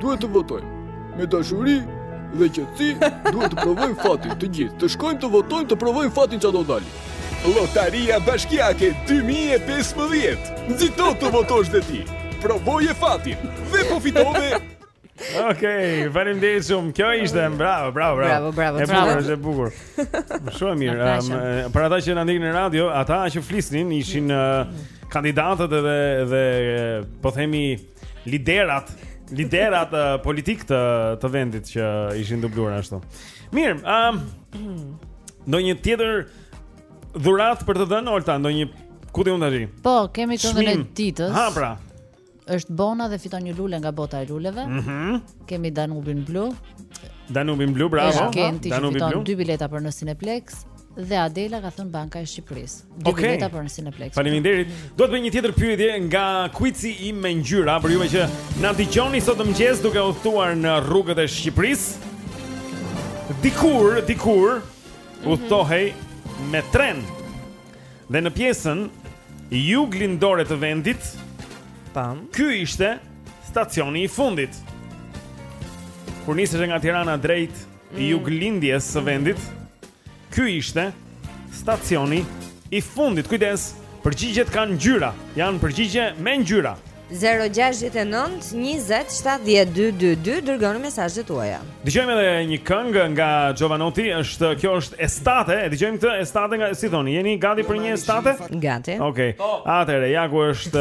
Duhet të votojmë. Me dashuri dhe qetësi, duhet të provojmë fatin të gjithë. Të shkojmë të votojmë, të provojmë fatin që do dali. Lotaria Bashkiake 2015. Nxito të votosh dhe ti. Provoje fatin dhe po fitove. Ok, faleminderit shumë. Kjo ishte, bravo, bravo, bravo. Bravo, bravo, bravo. E bukur, është e bukur. Shumë mirë. Um, për ata që na ndjekin në radio, ata që flisnin ishin uh, kandidatët edhe, edhe po themi... liderët, liderët uh, politikë të të vendit që ishin dubluar ashtu. Mirë, ëm um, ndonjë tjetër dhuratë për të dhënë Olta, ndonjë ku ti mund ta di? Po, kemi këngën e ditës. Ha pra. Është Bona dhe fiton një lule nga bota e luleve. Mhm. Mm kemi Danubin Blu. Danubin Blu, bravo. Danubin Blu. Dy bileta për në Cineplex. dhe Adela ka thënë Banka e Shqipërisë. Dy okay. bileta për Cineplex. Faleminderit. Do të bëj një tjetër pyetje nga quizi im me ngjyra për juve që na dëgjoni sot mëngjes duke udhëtuar në rrugët e Shqipërisë. Dikur, dikur mm -hmm. udhëtohej me tren. Dhe në pjesën juglindore të vendit, pam, ky ishte stacioni i fundit. Kur niseshe nga Tirana drejt mm. juglindjes së vendit. Ky ishte stacioni i fundit. Kujdes, përgjigjet kanë ngjyra. Janë përgjigje me ngjyra. 0-6-9-20-70-222 Dërgoni mesazhet tuaja Dëgjojmë edhe një këngë nga Jovanotti është, Kjo është estate E dëgjojmë këtë estate nga Si thoni, jeni gati për një estate? Gati Okej, okay. atëhere, ja ku është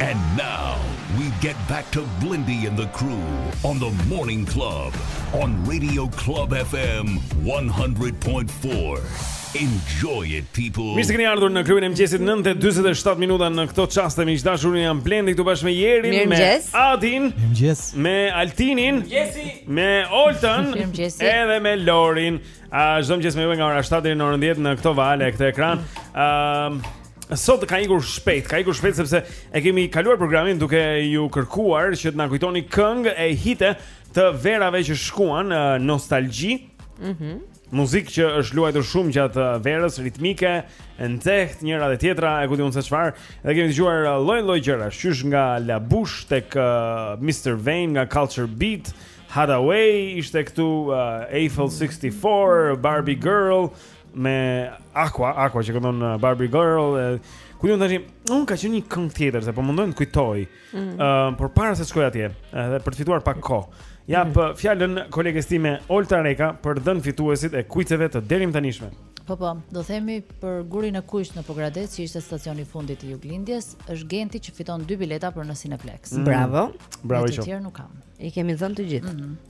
And now we get back to Blendi and the crew on the morning club on radio club FM 100.4 enjoy it people Mirë se kini ardhur në klubin e mëngjesit 9:47 minuta në këto çaste miq të dashur jam Blendi këtu bashkë me Jerin me Mirëmëngjes. Adin Mëngjes. me Altinin me Oltën Mirëmëngjesi. edhe me Lorin a çdo mëngjes me ju nga ora 7 deri në orën 10 në këto vale e këtë ekran ëm Sot ka ikur shpejt, ka ikur shpejt sepse e kemi kaluar programin duke ju kërkuar që të na kujtoni këngë e hite të verave që shkuan nostalgji. Mhm. Mm Muzikë që është luajtur shumë gjatë uh, verës, ritmike, e nxehtë njëra dhe tjetra, e ku di unë se çfarë. Dhe kemi dëgjuar uh, lloj-lloj gjërash, qysh nga La Bouche tek uh, Mr. Vain nga Culture Beat, Haddaway ishte këtu uh, Eiffel 64, Barbie Girl, me Aqua, Aqua që këndon uh, Barbie Girl e ku ju thashim, un ka qenë një këngë tjetër se po mundohem të kujtoj. Ëh, mm. uh, por para se të shkoj atje, edhe për të fituar pak kohë. Ja mm. jap fjalën kolegës time Olta Reka për të dhënë fituesit e kuiceve të deritanishme. Po po, do themi për gurin e kuq në Pogradec, që ishte stacioni i fundit i Juglindjes, është Genti që fiton dy bileta për në Cineplex. Mm. Bravo. Bravo i qoftë. Të tjerë nuk kam. I kemi dhënë të gjithë. Mm -hmm.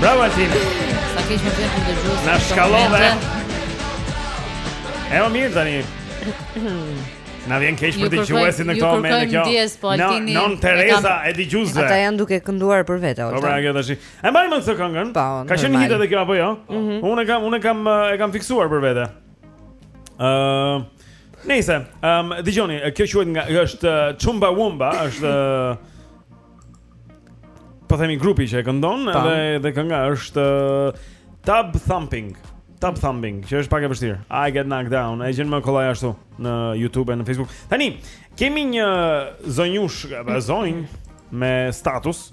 Bravo Altin. Sa keq më vjen kur dëgjoj. Na shkallove. E mirë tani. Na vjen keq për dëgjuesin në këto momente kjo. Po, Nën Tereza e dëgjuesve. Ata janë duke kënduar për vete, Olta. Po pra, kjo tash. E mban mend këtë këngën. Po, ka qenë hit edhe kjo apo jo? Mm -hmm. Unë kam unë kam e kam fiksuar për vete. Ëm uh, Nëse, ëm um, dëgjoni, kjo quhet nga është uh, Chumbawamba, është uh, po themi grupi që e këndon Tam. dhe dhe kënga është uh, Tubthumping. Tubthumping, që është pak e vështirë. I get knocked down. E gjen më kollaj ashtu në YouTube e në Facebook. Tani, kemi një zonjush, zonjë me status.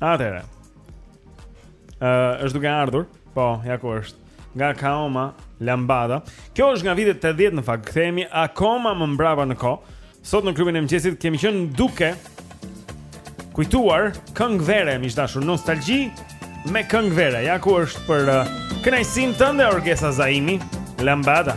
Atëre. Ë, uh, është duke ardhur. Po, ja ku është. Nga Kaoma Lambada. Kjo është nga vitet 80 në fakt. Kthehemi akoma më mbrapa në kohë. Sot në klubin e mëngjesit kemi qenë duke kujtuar këngë vere, miq të dashur, nostalgji me këngë vere. Ja ku është për uh, kënaqësinë tënde Orgesa Zaimi, Lambada.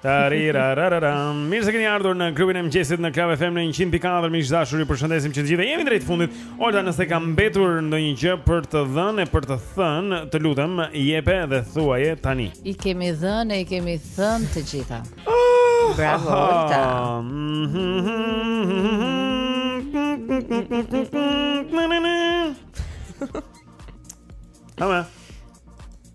Tarirarararam. Mirë se keni ardhur në klubin e mëngjesit në Club FM në 100.4 miq të dashur. I përshëndesim që të gjithë. Jemi drejt fundit. Olta, nëse ka mbetur ndonjë gjë për të dhënë e për të thënë, të lutem, jepe dhe thuaje tani. I kemi dhënë e i kemi thënë të gjitha. Ah, Bravo, aha. Olta. Ama.